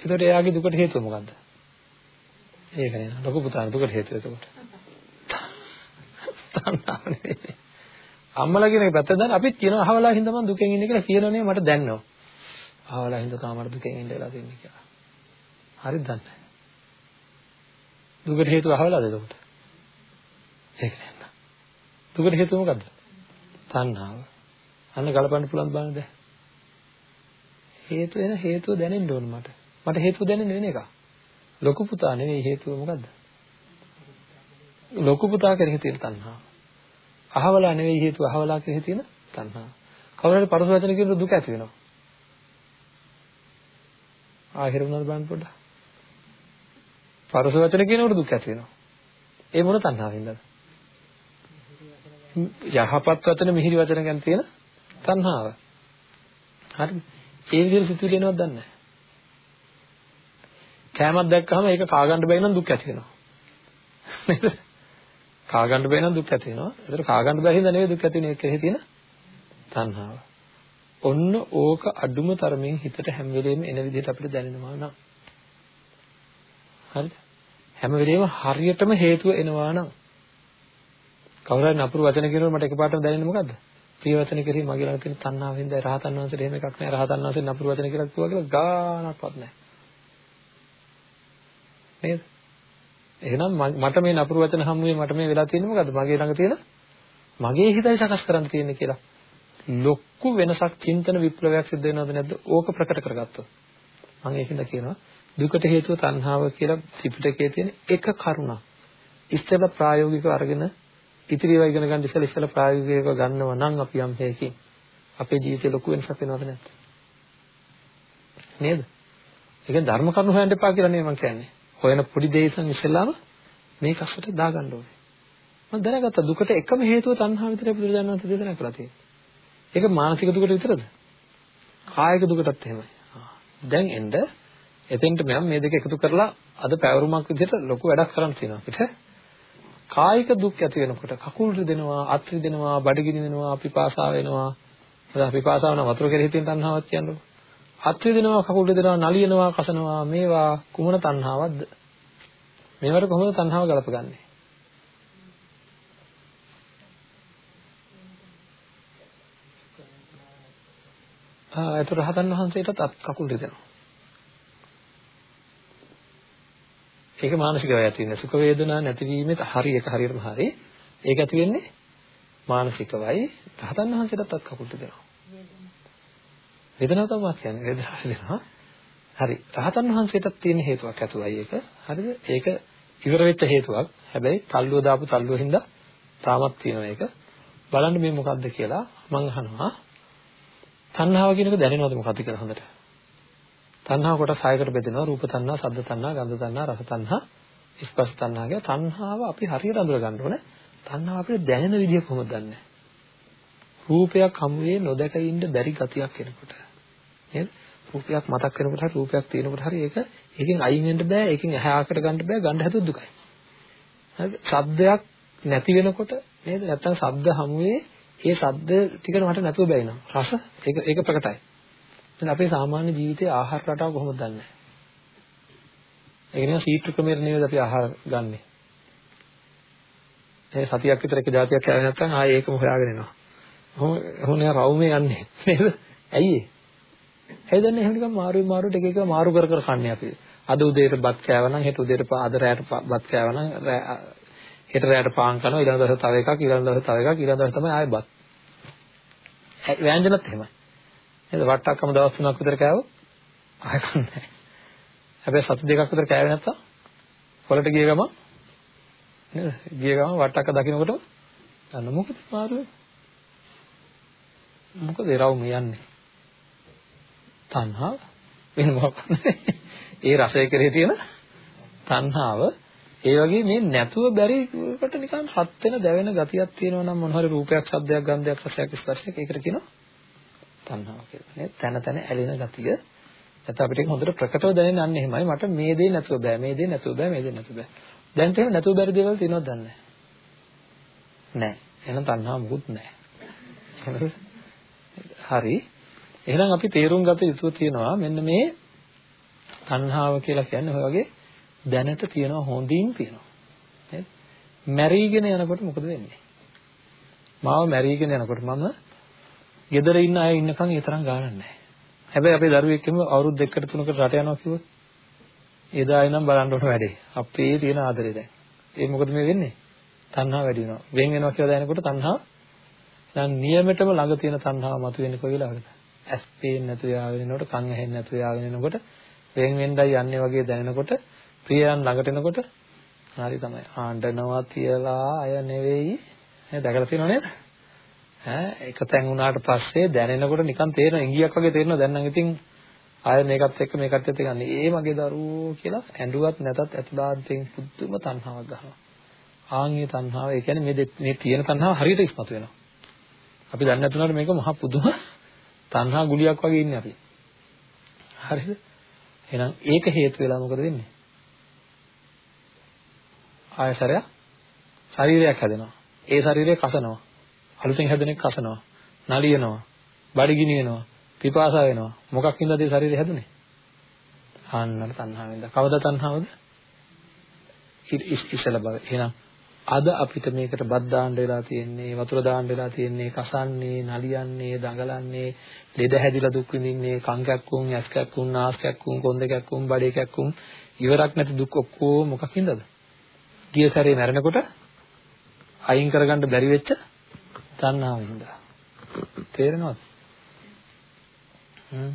එතකොට එයාගේ දුකට හේතුව මොකද්ද? ඒක නේද? ලොකු පුතාගේ දුකට හේතුව එතකොට. තණ්හාව නෙවෙයි. අම්මලා කියන එක පැත්තට දාන්න අපිත් කියනවා අහවලා හින්දා මම දුකෙන් ඉන්නේ කියලා කියනෝනේ මට දැනනවා. අහවලා හින්දා තාම මට දුකෙන් ඉන්න වෙලා තියෙන්නේ කියලා. හරිද දන්නේ? දුකට හේතුව අහවලාද එතකොට? ඒක නේද? දුකට හේතුව මොකද්ද? තණ්හාව. අන්න ගලපන්න පුළුවන් බලන්න දැන්. හේතුව එන හේතුව දැනෙන්න ඕන මට. මට හේතුව දැනෙන්න වෙන එක. ලොකු පුතා නෙවෙයි හේතුව මොකද්ද? ලොකු පුතා කෙරෙහි තියෙන තණ්හාව. අහවලා නෙවෙයි හේතුව අහවලා කෙරෙහි තියෙන තණ්හාව. කවුරු හරි පරස වචන කියනකොට දුක ඇති වෙනවා. ආහිර වුණාද බලන්න පොඩ්ඩක්. පරස වචන කියනකොට දුක ඇති වෙනවා. ඒ මොන තණ්හාවෙන්ද? යහපත් වචන මිහිරි වචන ගැන තියෙන තණ්හාව. හරිද? ඒ විදිහට සිතුවිලි එනවද දන්නේ නැහැ. කෑමක් දැක්කම ඒක කා ගන්න බැරි නම් දුක් ඇති වෙනවා. නේද? කා ගන්න බැරි නම් දුක් ඇති වෙනවා. ඒතර කා ගන්න බැරි හින්දා නෙවෙයි දුක් ඇති වෙන්නේ ඒකේ තියෙන තණ්හාව. ඔන්න ඕක අඩුම තරමින් හිතට හැම වෙලෙම එන විදිහට අපිට දැනෙනවා නම් හරිද? හැම වෙලෙම හරියටම හේතුව එනවා නම් කවුරු හරි නපුරු වචන කියනකොට මට එකපාරටම දැනෙන්නේ මොකද්ද? ප්‍රිය වචන කෙරෙහි මගේ ළඟ තියෙන තණ්හාවෙන්ද රහතන් වහන්සේට එහෙම එකක් නෑ. රහතන් වහන්සේ නපුරු වචන කියලා කිව්වා කියලා ගානක්වත් නෑ. නේද? එහෙනම් මට මේ නපුරු වචන හම්ුවේ මට මේ වෙලා තියෙන්නේ මොකද්ද? මගේ ළඟ තියෙන මගේ හිතයි සකස් කරන්න තියෙන්නේ කියලා. ලොකු වෙනසක් චින්තන විප්ලවයක් සිද්ධ වෙනවද නැද්ද? ඕක ප්‍රකට කරගත්තොත්. මම ඒකින්ද කියනවා දුකට හේතුව තණ්හාව කියලා ත්‍රිපිටකයේ තියෙන එක කරුණක්. ඉස්සෙල්ලා ප්‍රායෝගිකව අරගෙන ඉතිරි ඒවා ඉගෙන ගන්න ඉස්සෙල්ලා ඉස්සෙල්ලා ප්‍රායෝගිකව ගන්නව නම් අපි යම් හේකින් අපේ ජීවිතේ ලොකු වෙනසක් වෙනවද නැද්ද? නේද? ඒ කියන්නේ ධර්ම කරුණු හොයන්න එපා කියලා නෙමෙයි මම කියන්නේ. හොයන පොඩි දෙයකින් ඉස්සෙල්ලාම මේ කස්සට දාගන්න ඕනේ. මම දැනගත්තා දුකට එකම හේතුව තණ්හාව විතරයි බුදුරජාණන් වහන්සේ දේශනා කරලා තියෙන්නේ. ඒක මානසික දුකට විතරද? කායික දුකටත් එහෙමයි. දැන් එන්න එතෙන්ට මම මේ දෙක එකතු කරලා අද පැවරුමක් විදිහට ලොකු වැඩක් කරන්න තියෙනවා අපිට. කායික දුක් ඇති වෙනකොට කකුල් රිදෙනවා, අත් රිදෙනවා, බඩගිනි වෙනවා, පිපාසාව වෙනවා. එදා පිපාසාව නම් වතුර කෙරෙහි තියෙන තණ්හාවක් කියන්නේ. අත් රිදෙනවා, කකුල් රිදෙනවා, නලියනවා, කසනවා මේවා කුමන තණ්හාවක්ද? මේවට කොහොමද තණ්හාව ගලපගන්නේ? ආ ඒතර රහතන් වහන්සේටත් අත් කකුල් රිදෙනවා. ඒක මානසිකව ඇති වෙන සුඛ වේදනා නැතිවීමෙත් හරි එක හරියටම හරි. ඒක ඇති වෙන්නේ මානසිකවයි. රහතන් වහන්සේටත් අත් කකුල් දෙනවා. වේදනාව තමයි කියන්නේ වේදනාව දෙනවා. හරි. රහතන් වහන්සේටත් තියෙන හේතුවක් ඇතුවයි ඒක. හරිද? ඒක ඉවර වෙච්ච හේතුවක්. හැබැයි තල්ලුව දාපු තල්ලුව හින්දා තාමත් තියෙනවා ඒක. බලන්න මේ මොකද්ද කියලා මම අහනවා. තණ්හාව කියන එක දැනෙනවද මොකද්ද කියලා හොඳට? තණ්හාව කොටස් 6කට බෙදෙනවා රූප තණ්හා, ශබ්ද තණ්හා, ගන්ධ තණ්හා, රස තණ්හා, ස්පර්ශ තණ්හා කියලා තණ්හාව අපි හරියට අඳුර ගන්න ඕනේ. තණ්හාව අපිට දැනෙන විදිය කොහොමද දන්නේ? රූපයක් හමුවේ නොදැක ඉන්න බැරි ගතියක් එනකොට. නේද? රූපයක් මතක් වෙනකොට හරි රූපයක් තියෙනකොට හරි ඒක ඒකෙන් අයින් වෙන්න බෑ, ඒකෙන් ඇහැ ආකට ගන්න බෑ, ගන්න හැදුවොත් දුකයි. හරිද? ශබ්දයක් නැති වෙනකොට නේද? නැත්තම් ශබ්ද හමුවේ ඒ ශබ්ද ටික මට නැතුව බැිනවා. රස ඒක ඒක ප්‍රකටයි. දැන් අපේ සාමාන්‍ය ජීවිතයේ ආහාර රටාව කොහොමද දන්නේ? ඒ කියන්නේ සීට්‍ර ක්‍රමයට නෙවෙයි අපි ආහාර ගන්නෙ. ඒ සතියක් විතර එක જાතියක් කෑවේ නැත්නම් ආයේ ඒකම හොයාගෙන එනවා. කොහොම කොහොම යා රවුමේ යන්නේ නේද? ඇයි ඒ? ඇයි දන්නේ එහෙම නිකන් මාරු මාරුට එක එක මාරු කර කර කන්නේ අපි. අද උදේට බත් කෑවනම් හෙට උදේට අද රැයට බත් කෑවනම් හෙට රැයට පාන් කනවා ඊළඟ දවසේ තව එකක් ඊළඟ දවසේ තව එකක් ඊළඟ දවසේ තමයි ආයෙ බත්. ව්‍යංජනත් එහෙමයි. නේද වට්ටක්කම දවස් තුනක් විතර කෑවොත් ආය කන්නේ හැබැයි සති දෙකක් විතර කෑවේ නැත්තම් පොළට ගිය ගමන් නේද ගිය ගමන් වට්ටක්ක දකින්නකොට අන්න මොකද මාරු මොකද රවුම යන්නේ තණ්හාව වෙන මොකක් ඒ රසය කරේ තියෙන තණ්හාව ඒ වගේ මේ නැතුව බැරිකට නිකන් හත් වෙන දැවෙන ගතියක් තියෙනවා නම් මොන හරි රූපයක්, ශබ්දයක්, ගන්ධයක්, රසයක්, ස්පර්ශයක් ඒකට කියනවා තණ්හාව කියලා. නේද? තන තන ඇලෙන ගතිය. නැත්නම් අපිට ඒක හොඳට ප්‍රකටව දැනෙන්නේ අන්න එහෙමයි. මට මේ දේ නැතුව බෑ, මේ දේ නැතුව බෑ, මේ දේ නැතුව බෑ. දැන් තේරෙන්නේ නැතුව බැරි දේවල් තියෙනවද දන්නේ නැහැ. එහෙනම් තණ්හාව මුකුත් නැහැ. හරි. එහෙනම් අපි තේරුම් ගත යුතු තියෙනවා මෙන්න මේ තණ්හාව කියලා කියන්නේ ඔය වගේ දැනට තියෙනවා හොඳින් තියෙනවා. නේද? මැරීගෙන යනකොට මොකද වෙන්නේ? මාව මැරීගෙන යනකොට මම ගෙදර ඉන්න අය ඉන්නකන් ඒ තරම් ගානක් නැහැ. හැබැයි අපේ දරුවෙක් එක්කම අවුරුදු දෙකකට තුනකට රට යනවා කිව්වොත් එදා ඉනම් බලන්න ඕන වැඩේ. අපේ තියෙන ආදරේ දැන්. ඒ මොකද මේ වෙන්නේ? තණ්හාව වැඩි වෙනවා. වෙන් වෙනවා කියලා දැනනකොට තණ්හාව දැන් නියමෙටම ළඟ තියෙන තණ්හාව මතුවෙන්නේ කොයි වෙලාවකද? ඇස් පේන්නේ නැතුව යාගෙන එනකොට, කන් ඇහෙන්නේ නැතුව යාගෙන එනකොට, වෙන් වෙන්නයි යන්නේ වගේ දැනෙනකොට, ප්‍රියයන් ළඟට එනකොට හරි තමයි. ආණ්ඩනවා තියලා අය නෙවෙයි. නේද? දැකලා තියෙනව නේද? ඈ එක තැන් වුණාට පස්සේ දැනෙනකොට නිකන් තේරෙන ඉංගියක් වගේ තේරෙනවා. දැන් නම් ඉතින් ආය මේකත් එක්ක මේකත් එක්ක ගන්න. ඒ මගේ දරුවෝ කියලා ඇඬුවත් නැතත් ඇතුළාන්තයෙන් පුදුම තණ්හාවක් ගන්නවා. ආන්ගේ තණ්හාව ඒ කියන්නේ මේ මේ තියෙන තණ්හාව හරියට ඉස්මතු වෙනවා. අපි දන්නේ නැතුනට මේක මහා පුදුම තණ්හා ගුලියක් වගේ ඉන්නේ අපි. හරිද? එහෙනම් ඒක හේතු වෙලා මොකද වෙන්නේ? ආයසරය ශරීරයක් හැදෙනවා. ඒ ශරීරය කසනවා. අලුතෙන් හැදෙන එක කසනවා. නලියනවා. බඩගිනි වෙනවා. පිපාසා වෙනවා. මොකක් හින්දාද ඒ ශරීරය හැදුනේ? ආන්නර තණ්හාවෙන්ද. කවද තණ්හාවද? ඉස්සල බව. එහෙනම් අද අපිට මේකට බත් දාන්න වෙලා තියෙන්නේ වතුර දාන්න වෙලා තියෙන්නේ කසන්නේ නලියන්නේ දඟලන්නේ ලෙඩ හැදිලා දුක් විඳින්නේ කන් කැක්කුම් ඇස් කැක්කුම් නාස් කැක්කුම් කොන්ද කැක්කුම් බඩේ කැක්කුම් ඉවරක් නැති දුක් ඔක්කොම මොකකින්දද ගිය සැරේ මැරෙනකොට අයින් කරගන්න බැරි වෙච්ච තණ්හාවෙන්ද තේරෙනවද? හ්ම්.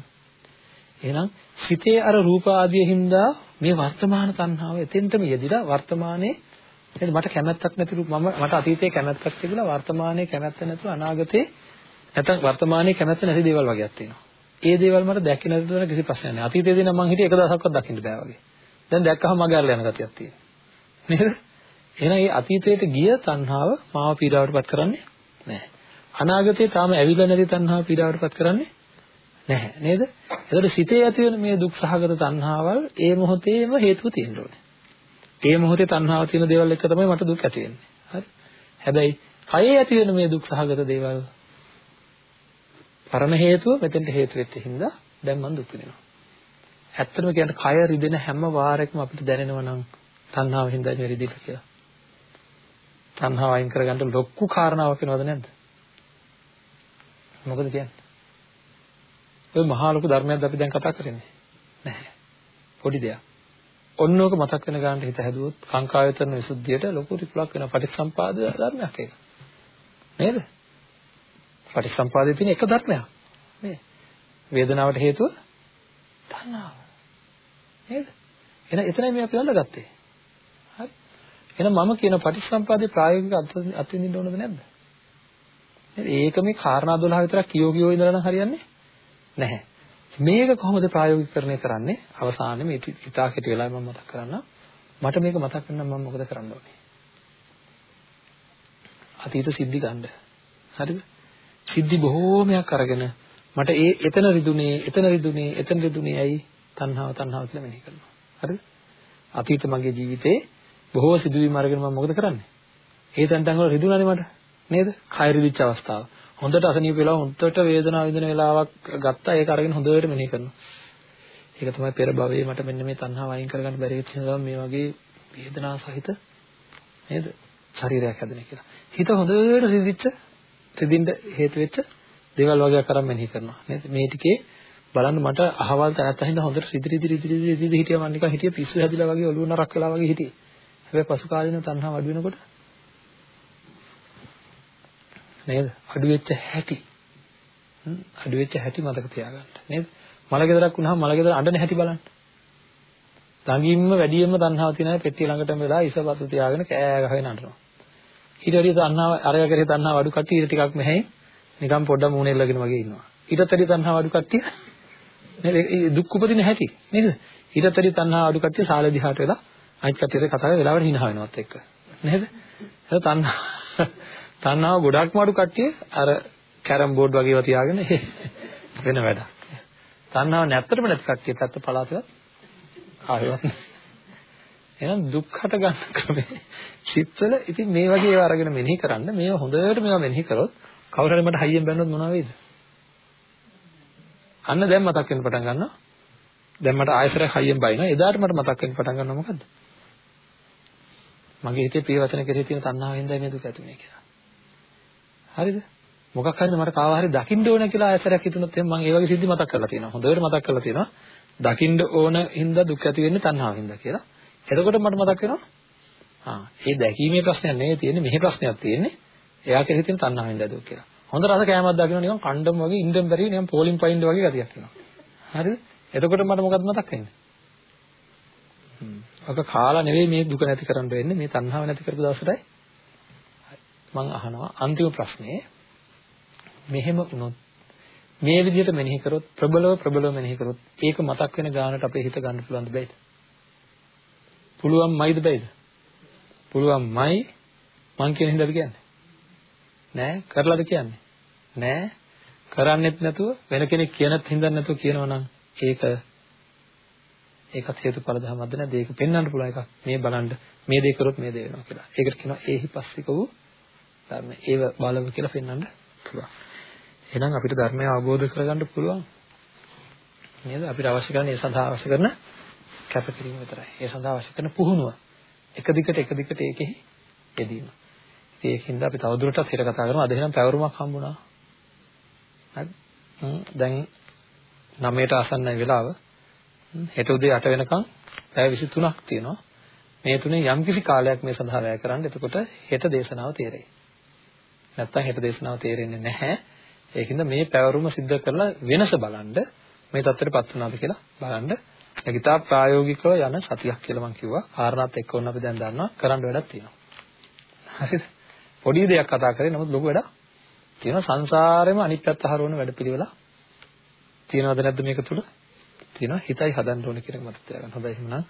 එහෙනම් සිතේ අර රූප ආදිය හින්දා මේ වර්තමාන තණ්හාව එතෙන්ටම යෙදිලා වර්තමානයේ එහෙනම් මට කැමැත්තක් නැතිලු මම මට අතීතයේ කැමැත්තක් තිබුණා වර්තමානයේ කැමැත්ත නැතුව අනාගතේ නැත්නම් වර්තමානයේ කැමැත්ත නැති දේවල් වගේක් තියෙනවා. ඒ දේවල් මට දැක්කේ නැති දුන කිසි ප්‍රශ්නයක් නැහැ. අතීතයේදී නම් මං හිටියේ එක දවසක්වත් දකින්න බෑ වගේ. දැන් දැක්කම මගේ අරලා යන ගතියක් තියෙනවා. නේද? එහෙනම් මේ අතීතයට ගිය තණ්හාව මාව පීඩාවටපත් කරන්නේ නැහැ. අනාගතේ තාම ඇවිල්ලා නැති තණ්හාව පීඩාවටපත් කරන්නේ නැහැ. නේද? එතකොට සිතේ ඇති වෙන මේ දුක් සහගත තණ්හාවල් ඒ මොහොතේම හේතුව තියෙන්න ඕනේ. ඒ මොහොතේ තණ්හාව තියෙන දේවල් එක තමයි මට දුක් ඇති වෙන්නේ. හරි. හැබැයි කයේ ඇති වෙන මේ දුක් සහගත දේවල් පරණ හේතුව මෙතෙන්ට හේතු වෙච්ච හින්දා දැන් මම දුක් විඳිනවා. ඇත්තටම කියන්නේ කය රිදෙන හැම වාරයකම අපිට දැනෙනවා නම් තණ්හාව හින්දා මේ රිදිලා කියලා. තණ්හාව අයින් කරගන්න ලොකු කාරණාවක් වෙනවද නැද්ද? මොකද කියන්නේ? ඔය මහා ලොකු ධර්මයක්ද අපි දැන් කතා කරන්නේ? නැහැ. පොඩි දෙයක්. ඔන්නෝක මතක් වෙන ගන්නට හිත හැදුවොත් කාංකායතන විසුද්ධියට ලොකු රිප්ලක් වෙනවා පටිච්චසම්පාද ධර්මයක් ඒක. නේද? පටිච්චසම්පාදයේ තියෙන එක ධර්මයක්. නේ. වේදනාවට හේතුව තණ්හාව. නේද? එහෙනම් එතනයි මේ අපි අල්ලගත්තේ. හරි. එහෙනම් මම කියන පටිච්චසම්පාදයේ ප්‍රායෝගික අත්විඳින්න ඕනද නැද්ද? නේද? ඒක මේ කාරණා 12 විතරක් කියෝ කියෝ ඉඳලා නම් හරියන්නේ නැහැ. මේක කොහොමද ප්‍රායෝගිකකරණය කරන්නේ? අවසානයේ මේ හිතා කෙටි වෙලාවෙ මම මතක් කරන්නම්. මට මේක මතක් කරන්න මම මොකද කරන්න ඕනේ? අතීත සිද්ධි ගන්න. හරිද? සිද්ධි බොහෝමයක් අරගෙන මට ඒ එතන රිදුනේ, එතන රිදුනේ, එතන රිදුනේ ඇයි? තණ්හාව තණ්හාව කියලා මෙනෙහි කරනවා. හරිද? අතීත මගේ ජීවිතේ බොහෝ සිදුවීම් අරගෙන මම මොකද කරන්නේ? ඒ තැන් තැන් වල රිදුනානේ මට. නේද? කය රිදිච්ච අවස්ථාව. හොඳට අසනීප වෙලා හොඳට වේදනාව විඳින වෙලාවක් ගත්තා ඒක අරගෙන හොඳට මෙනෙහි කරනවා. ඒක තමයි පෙර භවයේ මට මෙන්න මේ තණ්හාව අයින් කරගන්න බැරි වෙච්ච නිසා මේ වගේ වේදනාව සහිත නේද? ශරීරයක් හැදෙන කියලා. හිත හොඳට සිදිච්ච සිදින්න හේතු වෙච්ච දේවල් වගේ කරන් මෙනෙහි කරනවා. නේද? මේ ටිකේ බලන්න මට අහවල් තැනත් අහින්ද හොඳට සිදිරි දිරි දිරි දිරි දිරි හිටියා මම නිකන් හිටියේ පිස්සු හැදිලා වගේ ඔළුව නරක් වෙලා වගේ හිටියේ. හැබැයි පසු කාලින තණ්හාව අඩු වෙනකොට නේද? අඩු වෙච්ච හැටි. අඩු වෙච්ච හැටි මතක තියාගන්න. නේද? මල ගෙදරක් වුණාම මල ගෙදර අඬන හැටි බලන්න. ළඟින්ම වැඩියෙන්ම තණ්හාව තියෙන අය පෙට්ටිය ළඟටම වෙලා ඉසපතු තියාගෙන කෑ ගහගෙන අඬනවා. ඊට වැඩිය තණ්හාව අරය කරේ තණ්හාව අඩු කට්ටිය ඊට ටිකක් මෙහෙයි නිකන් පොඩ්ඩක් මූණේ ඉල්ලගෙන වගේ ඉන්නවා. ඊටත් වැඩිය තණ්හාව අඩු කට්ටිය නේද? දුක් උපදින හැටි නේද? ඊටත් වැඩිය තණ්හාව අඩු කට්ටිය සාල දිහාට වෙලා අනිත් කටියට කතා කරලා වෙලාවට hina වෙනවත් එක්ක. නේද? ඒක තණ්හා තණ්හාව ගොඩක්ම අඩු කට්ටිය අර කැරම් බෝඩ් වගේ ඒවා තියාගෙන වෙන වැඩක්. තණ්හාව නැත්තටම නැති කට්ටිය පැත්ත පලාතවත් ආයෙවත් එහෙනම් දුක් හට ගන්න ක්‍රමේ චිත්තවල ඉතින් මේ වගේ ඒවා අරගෙන මෙනෙහි කරන්න මේව හොඳට මේවා මෙනෙහි කරොත් කවුරු හරි මට හයියෙන් බැන්නොත් මොනවා වෙයිද? අන්න දැන් මතක් වෙන්න පටන් ගන්නවා. දැන් මට ආයතරයක් හයියෙන් බයිනවා. එදාට මට මතක් වෙන්න පටන් ගන්නවා මොකද්ද? මගේ හිතේ ප්‍රිය වචන කෙරෙහි තියෙන තණ්හාවෙන්ද මේ දුක ඇති වෙන්නේ කියලා. හරිද? මොකක් හරි මට කාව හරි දකින්න ඕන කියලා ආයතරයක් හිතුනොත් එහෙනම් මම ඒ වගේ සිද්ධි මතක් කරලා තියෙනවා. හොඳට මතක් කරලා තියෙනවා. දකින්න ඕන හින්දා දුක් ඇති වෙන්නේ තණ්හාවෙන්ද කියලා. එතකොට මට මතක් වෙනවා. ආ, ඒ දැකීමේ ප්‍රශ්නයක් නෙවෙයි තියෙන්නේ. මෙහි ප්‍රශ්නයක් තියෙන්නේ. එයා කෙරෙහි තියෙන තණ්හාවෙන්ද දුක් කියලා. හොඳ රස කෑමක් දකින්න නිකන් කණ්ඩම් වගේ ඉන්දම් බැරි නිකන් පෝලිම් පයින්ඩ් වගේ ගතියක් එනවා. හරිද? එතකොට මට මොකද්ද මතක් වෙන්නේ? හ්ම්. අක කාලා නෙවෙයි මේ දුක නැති කරන්න වෙන්නේ මේ තණ්හාව නැති කරපු දවසටයි. මම අහනවා අන්තිම ප්‍රශ්නේ මෙහෙම වුණොත් මේ විදිහට මෙනෙහි කරොත් ප්‍රබලව ප්‍රබලව මෙනෙහි කරොත් ඒක මතක් වෙන ගානට අපේ හිත ගන්න පුළුවන්ද බැයිද? පුළුවන්මයිද බැයිද? පුළුවන්මයි මං කියන හින්දාද කියන්නේ? නෑ කරලාද කියන්නේ? නෑ කරන්නෙත් නැතුව වෙන කෙනෙක් කියනත් හින්දා නැතුව කියනවා නම් ඒක ඒකත් හේතුඵල ධර්මද නැද්ද? ඒක පෙන්වන්න පුළුවන් එකක්. මේ බලන්න මේ දේ කරොත් මේ දේ වෙනවා කියලා. ඒකට කියනවා ඒහි පස්සික වූ ධර්ම. ඒව බලව කියලා පෙන්වන්න පුළුවන්. එහෙනම් අපිට ධර්මය අවබෝධ කරගන්න පුළුවන්. නේද? අපිට අවශ්‍ය කරන්නේ ඒ සඳහා අවශ්‍ය කරන කැපකිරීම විතරයි. ඒ සඳහා අවශ්‍ය කරන පුහුණුව. එක දිගට එක දිගට ඒකෙහි යෙදීම. ඒකින්ද අපි තවදුරටත් හිත කතා කරමු. අද එහෙනම් පැවරුමක් හම්බුණා. හරි. දැන් 9ට ආසන්නයි වෙලාව. හෙට උදේ 8 වෙනකන් පැය 23ක් තියෙනවා. මේ තුනේ යම්කිසි කාලයක් මේ සඳහා වැය කරන්න. එතකොට හෙට දේශනාව තේරෙයි. නැත්තම් හෙට දේශනාව තේරෙන්නේ නැහැ. ඒකින්ද මේ පැවරුම සිද්ධ කරලා වෙනස බලන්න මේ தත්තරපත් වුණාද කියලා බලන්න. ඒකිතා ප්‍රායෝගිකව යන සතියක් කියලා මම කිව්වා. කාරණාත් එක්ක වුණ අපි දැන් දන්නවා කරන්න වැඩක් තියෙනවා. හරිද? පොඩි දෙයක් කතා කරේ නමුත් ලොකු වැඩක් තියෙනවා. සංසාරෙම අනිත් පැත්ත හරවන වැඩපිළිවෙල තියෙනවද නැද්ද මේක තුල? තියෙනවා. හිතයි හදන්න ඕනේ කියන එක මතක තියාගන්න. හොඳයි එහෙනම්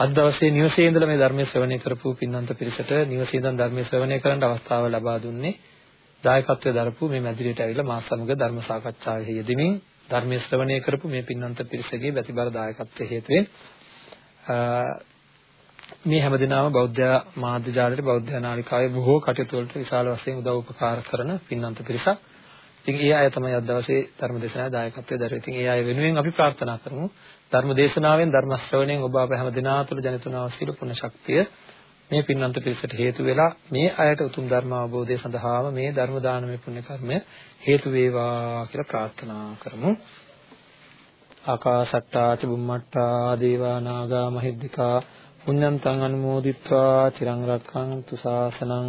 අද දවසේ නිවසේ ඉඳලා මේ ධර්මයේ ශ්‍රවණය කරපු පින්නන්ත පිරිසට නිවසේ ඉඳන් ධර්මයේ ශ්‍රවණය කරන්න අවස්ථාව ලබා දුන්නේ දායකත්වයේ දරපු මේ මැදිරියට ඇවිල්ලා මා සමග ධර්ම සාකච්ඡාවේ යෙදෙමින් ධර්මයේ ශ්‍රවණය කරපු මේ පින්නන්ත පිරිසගේ ප්‍රතිබල දායකත්වයේ හේතුවෙන් මේ හැමදෙනාම බෞද්ධ මාධ්‍ය ජාලයට බෞද්ධ නාලිකාවේ බොහෝ කටයුතු වලට විශාල වශයෙන් උදව් උපකාර කරන පින්නන්ත පිරිසක්. ඉතින් ඒ අය තමයි අද දවසේ ධර්ම දේශනාවේ දායකත්වයේ දරුවේ. ඉතින් ඒ අය වෙනුවෙන් අපි ප්‍රාර්ථනා කරමු ධර්ම දේශනාවෙන් ධර්ම ශ්‍රවණයෙන් ඔබ අප හැමදෙනා තුළ ජනිතුනා වූ පුණ්‍ය ශක්තිය මේ පින්වන්ත පිරිසට හේතු වෙලා මේ අයට උතුම් ධර්ම අවබෝධය සඳහාම මේ ධර්ම දානමය පුණ්‍ය කර්මය හේතු වේවා කියලා ප්‍රාර්ථනා කරමු. ආකාසට්ටා චුම්මට්ටා දේවා නාග මහිද්దికා පුඤ්ඤන්තං අනුමෝදිත්වා චිරං රක්ඛන්තු ශාසනං